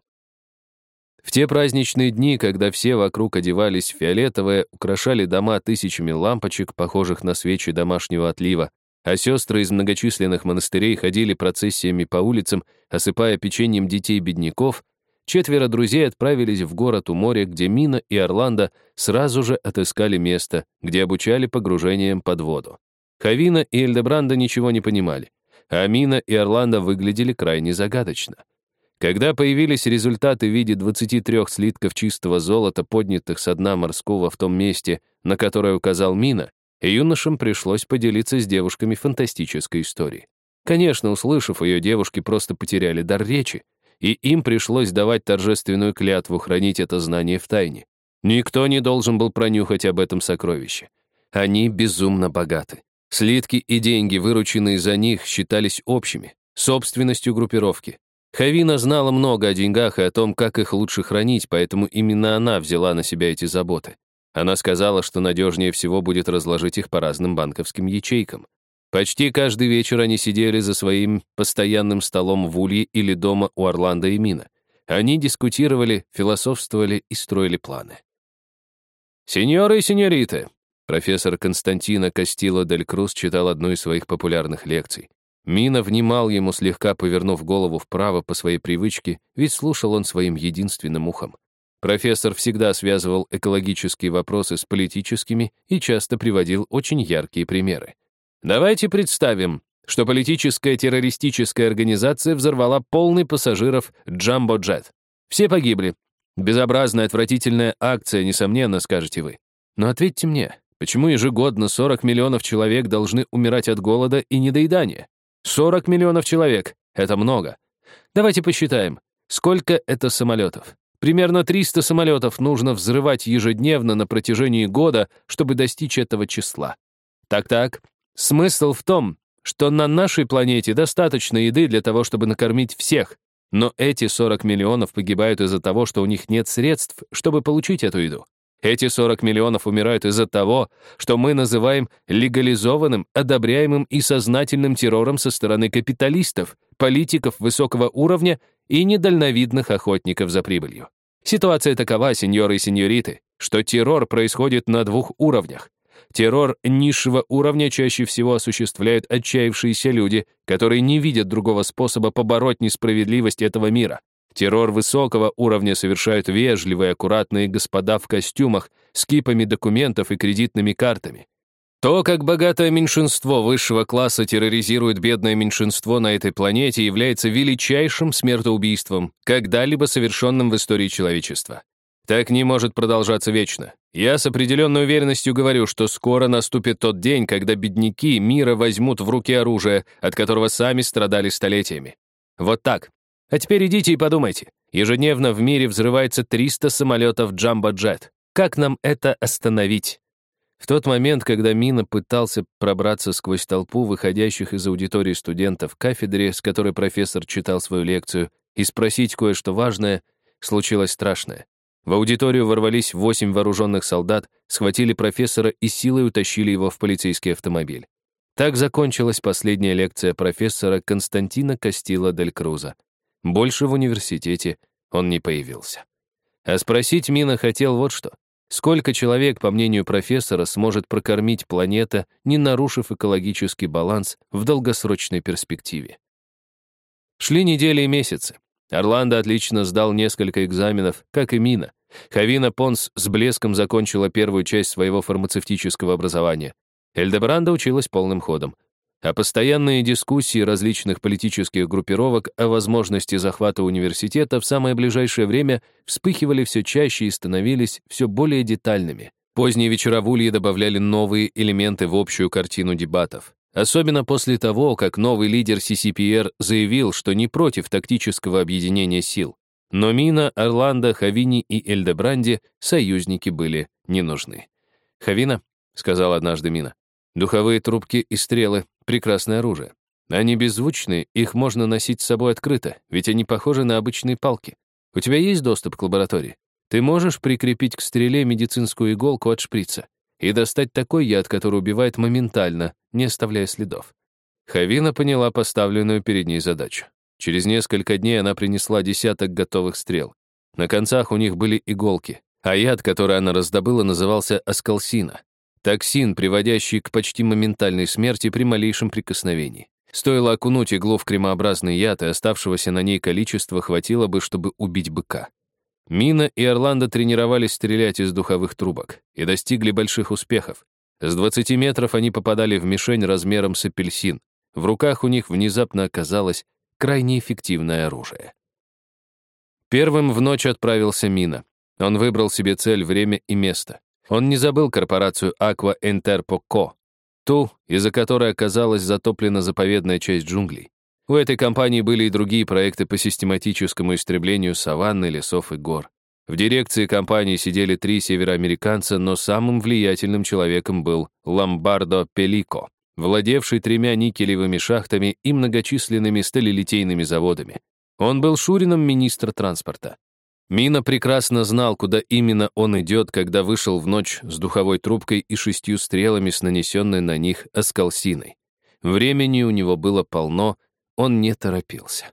В те праздничные дни, когда все вокруг одевались в фиолетовое, украшали дома тысячами лампочек, похожих на свечи домашнего отлива, а сестры из многочисленных монастырей ходили процессиями по улицам, осыпая печеньем детей бедняков, четверо друзей отправились в город у моря, где Мина и Орландо сразу же отыскали место, где обучали погружением под воду. Хавина и Эльдебранда ничего не понимали, а Мина и Орландо выглядели крайне загадочно. Когда появились результаты в виде 23 слитков чистого золота, поднятых со дна морского в том месте, на которое указал Мина, юношам пришлось поделиться с девушками фантастической историей. Конечно, услышав ее, девушки просто потеряли дар речи, и им пришлось давать торжественную клятву хранить это знание в тайне. Никто не должен был пронюхать об этом сокровище. Они безумно богаты. Слитки и деньги, вырученные за них, считались общими, собственностью группировки. Хавина знала много о деньгах и о том, как их лучше хранить, поэтому именно она взяла на себя эти заботы. Она сказала, что надежнее всего будет разложить их по разным банковским ячейкам. Почти каждый вечер они сидели за своим постоянным столом в Улье или дома у Орландо и Мина. Они дискутировали, философствовали и строили планы. «Сеньоры и сеньориты!» Профессор Константино Кастило Дель Круз читал одну из своих популярных лекций. Мина внимал ему, слегка повернув голову вправо по своей привычке, ведь слушал он своим единственным ухом. Профессор всегда связывал экологические вопросы с политическими и часто приводил очень яркие примеры. Давайте представим, что политическая террористическая организация взорвала полный пассажиров джамбо-джет. Все погибли. Безобразная, отвратительная акция, несомненно, скажете вы. Но ответьте мне, почему ежегодно 40 миллионов человек должны умирать от голода и недоедания? 40 миллионов человек — это много. Давайте посчитаем, сколько это самолетов. Примерно 300 самолетов нужно взрывать ежедневно на протяжении года, чтобы достичь этого числа. Так-так, смысл в том, что на нашей планете достаточно еды для того, чтобы накормить всех, но эти 40 миллионов погибают из-за того, что у них нет средств, чтобы получить эту еду. Эти 40 миллионов умирают из-за того, что мы называем легализованным, одобряемым и сознательным террором со стороны капиталистов, политиков высокого уровня и недальновидных охотников за прибылью. Ситуация такова, сеньоры и сеньориты, что террор происходит на двух уровнях. Террор низшего уровня чаще всего осуществляют отчаявшиеся люди, которые не видят другого способа побороть несправедливость этого мира. Террор высокого уровня совершают вежливые, аккуратные господа в костюмах с кипами документов и кредитными картами. То, как богатое меньшинство высшего класса терроризирует бедное меньшинство на этой планете, является величайшим смертоубийством, когда-либо совершенным в истории человечества. Так не может продолжаться вечно. Я с определенной уверенностью говорю, что скоро наступит тот день, когда бедняки мира возьмут в руки оружие, от которого сами страдали столетиями. Вот так. А теперь идите и подумайте. Ежедневно в мире взрывается 300 самолетов «Джамбо-джет». Как нам это остановить? В тот момент, когда Мина пытался пробраться сквозь толпу выходящих из аудитории студентов кафедре, с которой профессор читал свою лекцию, и спросить кое-что важное, случилось страшное. В аудиторию ворвались восемь вооруженных солдат, схватили профессора и силой утащили его в полицейский автомобиль. Так закончилась последняя лекция профессора Константина Кастила Дель Круза. Больше в университете он не появился. А спросить Мина хотел вот что. Сколько человек, по мнению профессора, сможет прокормить планета, не нарушив экологический баланс в долгосрочной перспективе? Шли недели и месяцы. Орландо отлично сдал несколько экзаменов, как и Мина. Хавина Понс с блеском закончила первую часть своего фармацевтического образования. Эльдебранда училась полным ходом. А постоянные дискуссии различных политических группировок о возможности захвата университета в самое ближайшее время вспыхивали все чаще и становились все более детальными. Поздние вечера в Улье добавляли новые элементы в общую картину дебатов. Особенно после того, как новый лидер CCPR заявил, что не против тактического объединения сил. Но Мина, Орландо, Хавини и Эльдебранди союзники были не нужны. «Хавина», — сказал однажды Мина, — «духовые трубки и стрелы прекрасное оружие. Они беззвучные, их можно носить с собой открыто, ведь они похожи на обычные палки. У тебя есть доступ к лаборатории? Ты можешь прикрепить к стреле медицинскую иголку от шприца и достать такой яд, который убивает моментально, не оставляя следов. Хавина поняла поставленную перед ней задачу. Через несколько дней она принесла десяток готовых стрел. На концах у них были иголки, а яд, который она раздобыла, назывался аскалсина. Токсин, приводящий к почти моментальной смерти при малейшем прикосновении. Стоило окунуть иглу в кремообразный яд, и оставшегося на ней количества хватило бы, чтобы убить быка. Мина и Орландо тренировались стрелять из духовых трубок и достигли больших успехов. С 20 метров они попадали в мишень размером с апельсин. В руках у них внезапно оказалось крайне эффективное оружие. Первым в ночь отправился Мина. Он выбрал себе цель, время и место. Он не забыл корпорацию Aqua Interpo Co., ту, из-за которой оказалась затоплена заповедная часть джунглей. У этой компании были и другие проекты по систематическому истреблению саванны, лесов и гор. В дирекции компании сидели три североамериканца, но самым влиятельным человеком был Ламбардо Пелико, владевший тремя никелевыми шахтами и многочисленными сталелитейными заводами. Он был шурином министра транспорта. Мина прекрасно знал, куда именно он идет, когда вышел в ночь с духовой трубкой и шестью стрелами с нанесенной на них осколсиной. Времени у него было полно, он не торопился.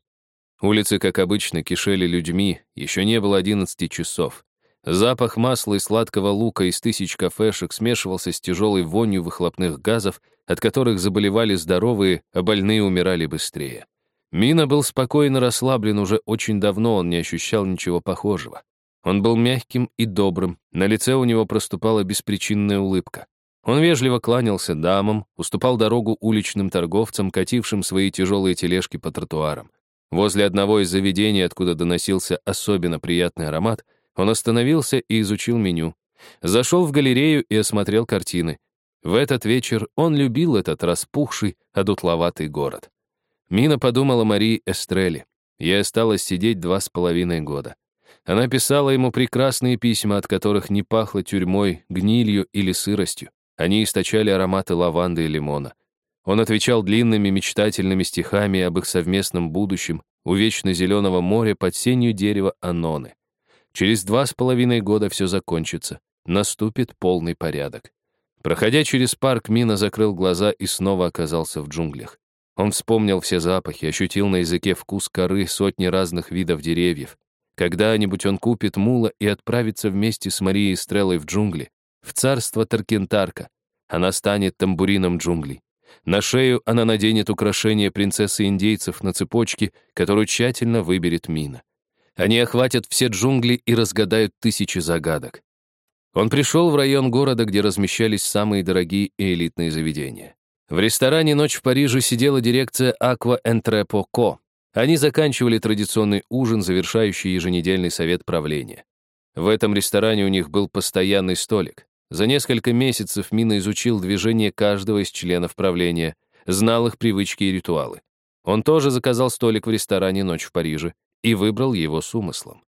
Улицы, как обычно, кишели людьми, еще не было одиннадцати часов. Запах масла и сладкого лука из тысяч кафешек смешивался с тяжелой вонью выхлопных газов, от которых заболевали здоровые, а больные умирали быстрее. Мина был спокойно расслаблен уже очень давно, он не ощущал ничего похожего. Он был мягким и добрым, на лице у него проступала беспричинная улыбка. Он вежливо кланялся дамам, уступал дорогу уличным торговцам, катившим свои тяжелые тележки по тротуарам. Возле одного из заведений, откуда доносился особенно приятный аромат, он остановился и изучил меню. Зашел в галерею и осмотрел картины. В этот вечер он любил этот распухший, одутловатый город. Мина подумала Марии Эстрелли. Ей осталось сидеть два с половиной года. Она писала ему прекрасные письма, от которых не пахло тюрьмой, гнилью или сыростью. Они источали ароматы лаванды и лимона. Он отвечал длинными мечтательными стихами об их совместном будущем у вечно зеленого моря под сенью дерева Аноны. Через два с половиной года все закончится. Наступит полный порядок. Проходя через парк, Мина закрыл глаза и снова оказался в джунглях. Он вспомнил все запахи, ощутил на языке вкус коры сотни разных видов деревьев. Когда-нибудь он купит мула и отправится вместе с Марией Стрелой в джунгли, в царство Таркентарка. Она станет тамбурином джунглей. На шею она наденет украшение принцессы индейцев на цепочке, которую тщательно выберет Мина. Они охватят все джунгли и разгадают тысячи загадок. Он пришел в район города, где размещались самые дорогие и элитные заведения. В ресторане «Ночь в Париже» сидела дирекция «Аква Энтрепо Ко». Они заканчивали традиционный ужин, завершающий еженедельный совет правления. В этом ресторане у них был постоянный столик. За несколько месяцев Мина изучил движение каждого из членов правления, знал их привычки и ритуалы. Он тоже заказал столик в ресторане «Ночь в Париже» и выбрал его с умыслом.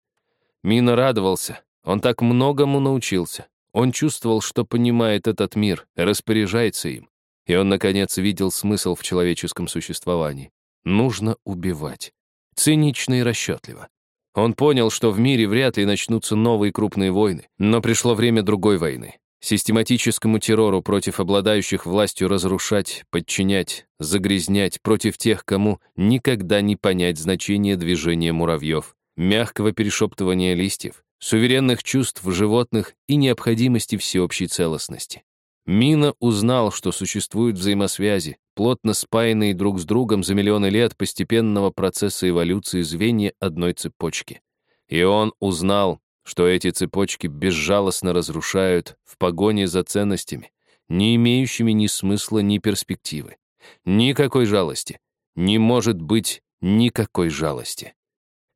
Мина радовался, он так многому научился. Он чувствовал, что понимает этот мир, распоряжается им. И он, наконец, видел смысл в человеческом существовании. Нужно убивать. Цинично и расчетливо. Он понял, что в мире вряд ли начнутся новые крупные войны, но пришло время другой войны. Систематическому террору против обладающих властью разрушать, подчинять, загрязнять против тех, кому никогда не понять значение движения муравьев, мягкого перешептывания листьев, суверенных чувств животных и необходимости всеобщей целостности. Мина узнал, что существуют взаимосвязи, плотно спаянные друг с другом за миллионы лет постепенного процесса эволюции звенья одной цепочки. И он узнал, что эти цепочки безжалостно разрушают в погоне за ценностями, не имеющими ни смысла, ни перспективы. Никакой жалости. Не может быть никакой жалости.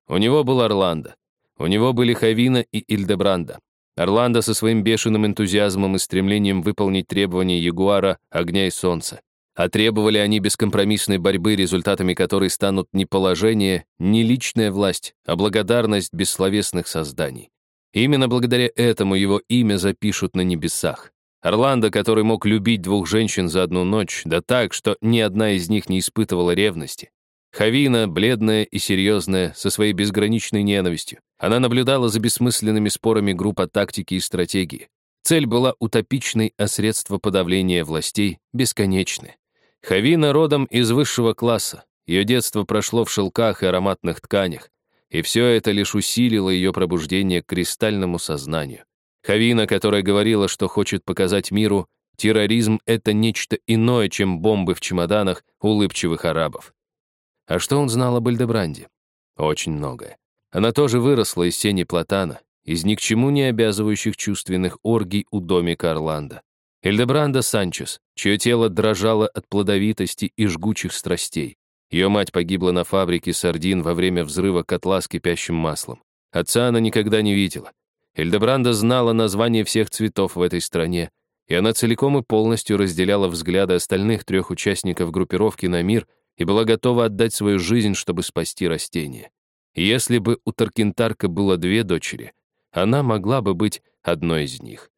У него был Орландо. У него были Хавина и Ильдебранда. Орландо со своим бешеным энтузиазмом и стремлением выполнить требования Ягуара, огня и солнца. А требовали они бескомпромиссной борьбы, результатами которой станут не положение, не личная власть, а благодарность бессловесных созданий. Именно благодаря этому его имя запишут на небесах. Орландо, который мог любить двух женщин за одну ночь, да так, что ни одна из них не испытывала ревности. Хавина, бледная и серьезная, со своей безграничной ненавистью. Она наблюдала за бессмысленными спорами группа тактики и стратегии. Цель была утопичной, а средства подавления властей — бесконечны. Хавина родом из высшего класса. Ее детство прошло в шелках и ароматных тканях. И все это лишь усилило ее пробуждение к кристальному сознанию. Хавина, которая говорила, что хочет показать миру, терроризм — это нечто иное, чем бомбы в чемоданах улыбчивых арабов. А что он знал об Эльдебранде? Очень многое. Она тоже выросла из сени Платана, из ни к чему не обязывающих чувственных оргий у домика Орландо. Эльдебранда Санчес, чье тело дрожало от плодовитости и жгучих страстей. Ее мать погибла на фабрике сардин во время взрыва котла с кипящим маслом. Отца она никогда не видела. Эльдебранда знала название всех цветов в этой стране, и она целиком и полностью разделяла взгляды остальных трех участников группировки на мир и была готова отдать свою жизнь, чтобы спасти растение. Если бы у Таркентарка было две дочери, она могла бы быть одной из них.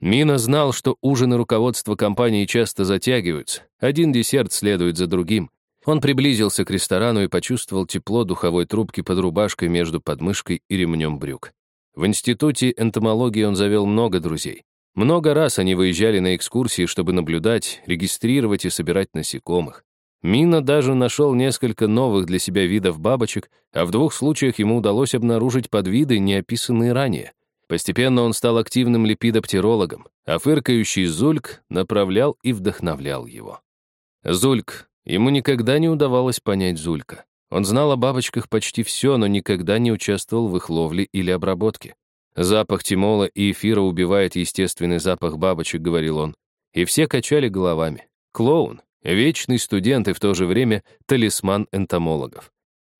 Мина знал, что ужины руководства компании часто затягиваются, один десерт следует за другим. Он приблизился к ресторану и почувствовал тепло духовой трубки под рубашкой между подмышкой и ремнем брюк. В институте энтомологии он завел много друзей. Много раз они выезжали на экскурсии, чтобы наблюдать, регистрировать и собирать насекомых. Мина даже нашел несколько новых для себя видов бабочек, а в двух случаях ему удалось обнаружить подвиды, не описанные ранее. Постепенно он стал активным лепидоптерологом, а фыркающий Зульк направлял и вдохновлял его. Зульк. Ему никогда не удавалось понять Зулька. Он знал о бабочках почти все, но никогда не участвовал в их ловле или обработке. «Запах тимола и эфира убивает естественный запах бабочек», — говорил он. И все качали головами. Клоун, Вечный студент и в то же время талисман энтомологов.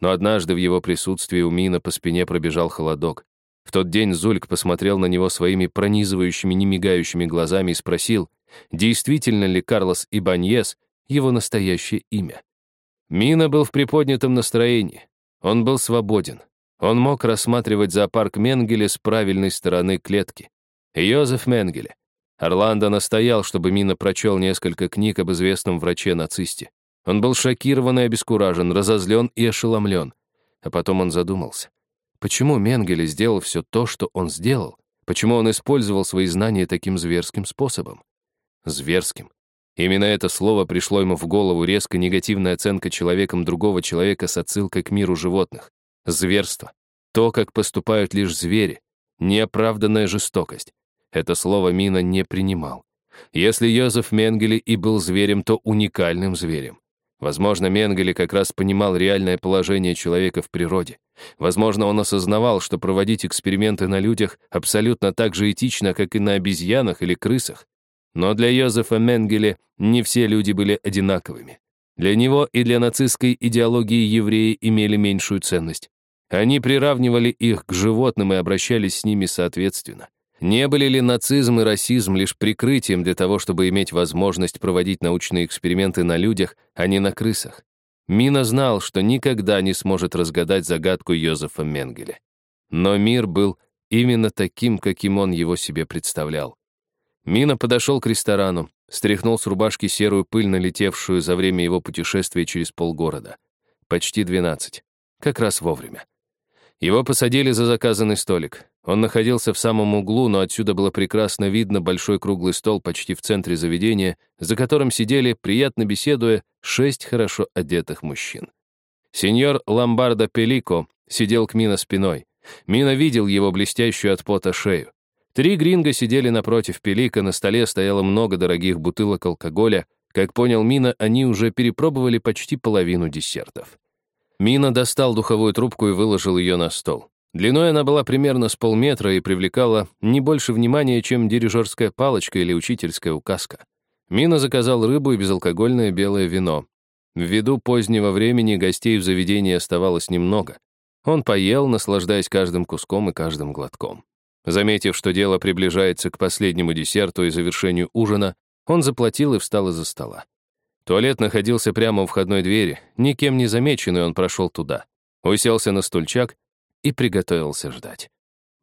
Но однажды в его присутствии у Мина по спине пробежал холодок. В тот день Зульк посмотрел на него своими пронизывающими, немигающими глазами и спросил, действительно ли Карлос Ибаньес его настоящее имя. Мина был в приподнятом настроении. Он был свободен. Он мог рассматривать зоопарк Менгеле с правильной стороны клетки. Йозеф Менгеле, Орландо настоял, чтобы Мина прочел несколько книг об известном враче-нацисте. Он был шокирован и обескуражен, разозлен и ошеломлен. А потом он задумался. Почему Менгеле сделал все то, что он сделал? Почему он использовал свои знания таким зверским способом? Зверским. Именно это слово пришло ему в голову резко негативная оценка человеком другого человека с отсылкой к миру животных. Зверство. То, как поступают лишь звери. Неоправданная жестокость. Это слово Мина не принимал. Если Йозеф Менгеле и был зверем, то уникальным зверем. Возможно, Менгеле как раз понимал реальное положение человека в природе. Возможно, он осознавал, что проводить эксперименты на людях абсолютно так же этично, как и на обезьянах или крысах. Но для Йозефа Менгеле не все люди были одинаковыми. Для него и для нацистской идеологии евреи имели меньшую ценность. Они приравнивали их к животным и обращались с ними соответственно. Не были ли нацизм и расизм лишь прикрытием для того, чтобы иметь возможность проводить научные эксперименты на людях, а не на крысах? Мина знал, что никогда не сможет разгадать загадку Йозефа Менгеля. Но мир был именно таким, каким он его себе представлял. Мина подошел к ресторану, стряхнул с рубашки серую пыль, налетевшую за время его путешествия через полгорода. Почти двенадцать. Как раз вовремя. Его посадили за заказанный столик. Он находился в самом углу, но отсюда было прекрасно видно большой круглый стол почти в центре заведения, за которым сидели, приятно беседуя, шесть хорошо одетых мужчин. Сеньор Ламбардо Пелико сидел к Мина спиной. Мина видел его блестящую от пота шею. Три гринга сидели напротив Пелика, на столе стояло много дорогих бутылок алкоголя. Как понял Мина, они уже перепробовали почти половину десертов. Мина достал духовую трубку и выложил ее на стол. Длиной она была примерно с полметра и привлекала не больше внимания, чем дирижерская палочка или учительская указка. Мина заказал рыбу и безалкогольное белое вино. Ввиду позднего времени гостей в заведении оставалось немного. Он поел, наслаждаясь каждым куском и каждым глотком. Заметив, что дело приближается к последнему десерту и завершению ужина, он заплатил и встал из-за стола. Туалет находился прямо у входной двери, никем не замеченный он прошел туда. Уселся на стульчак и приготовился ждать.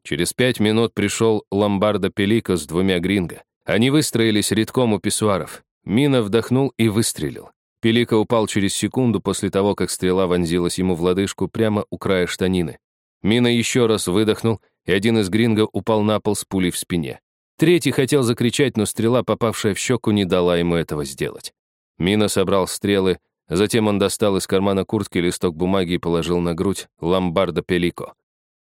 Через пять минут пришел ломбардо Пелико с двумя гринго. Они выстроились редком у писсуаров. Мина вдохнул и выстрелил. Пелико упал через секунду после того, как стрела вонзилась ему в лодыжку прямо у края штанины. Мина еще раз выдохнул, и один из гринго упал на пол с пулей в спине. Третий хотел закричать, но стрела, попавшая в щеку, не дала ему этого сделать. Мина собрал стрелы, затем он достал из кармана куртки листок бумаги и положил на грудь ломбардо Пелико.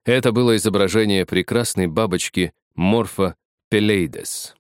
Это было изображение прекрасной бабочки Морфа Пелейдес.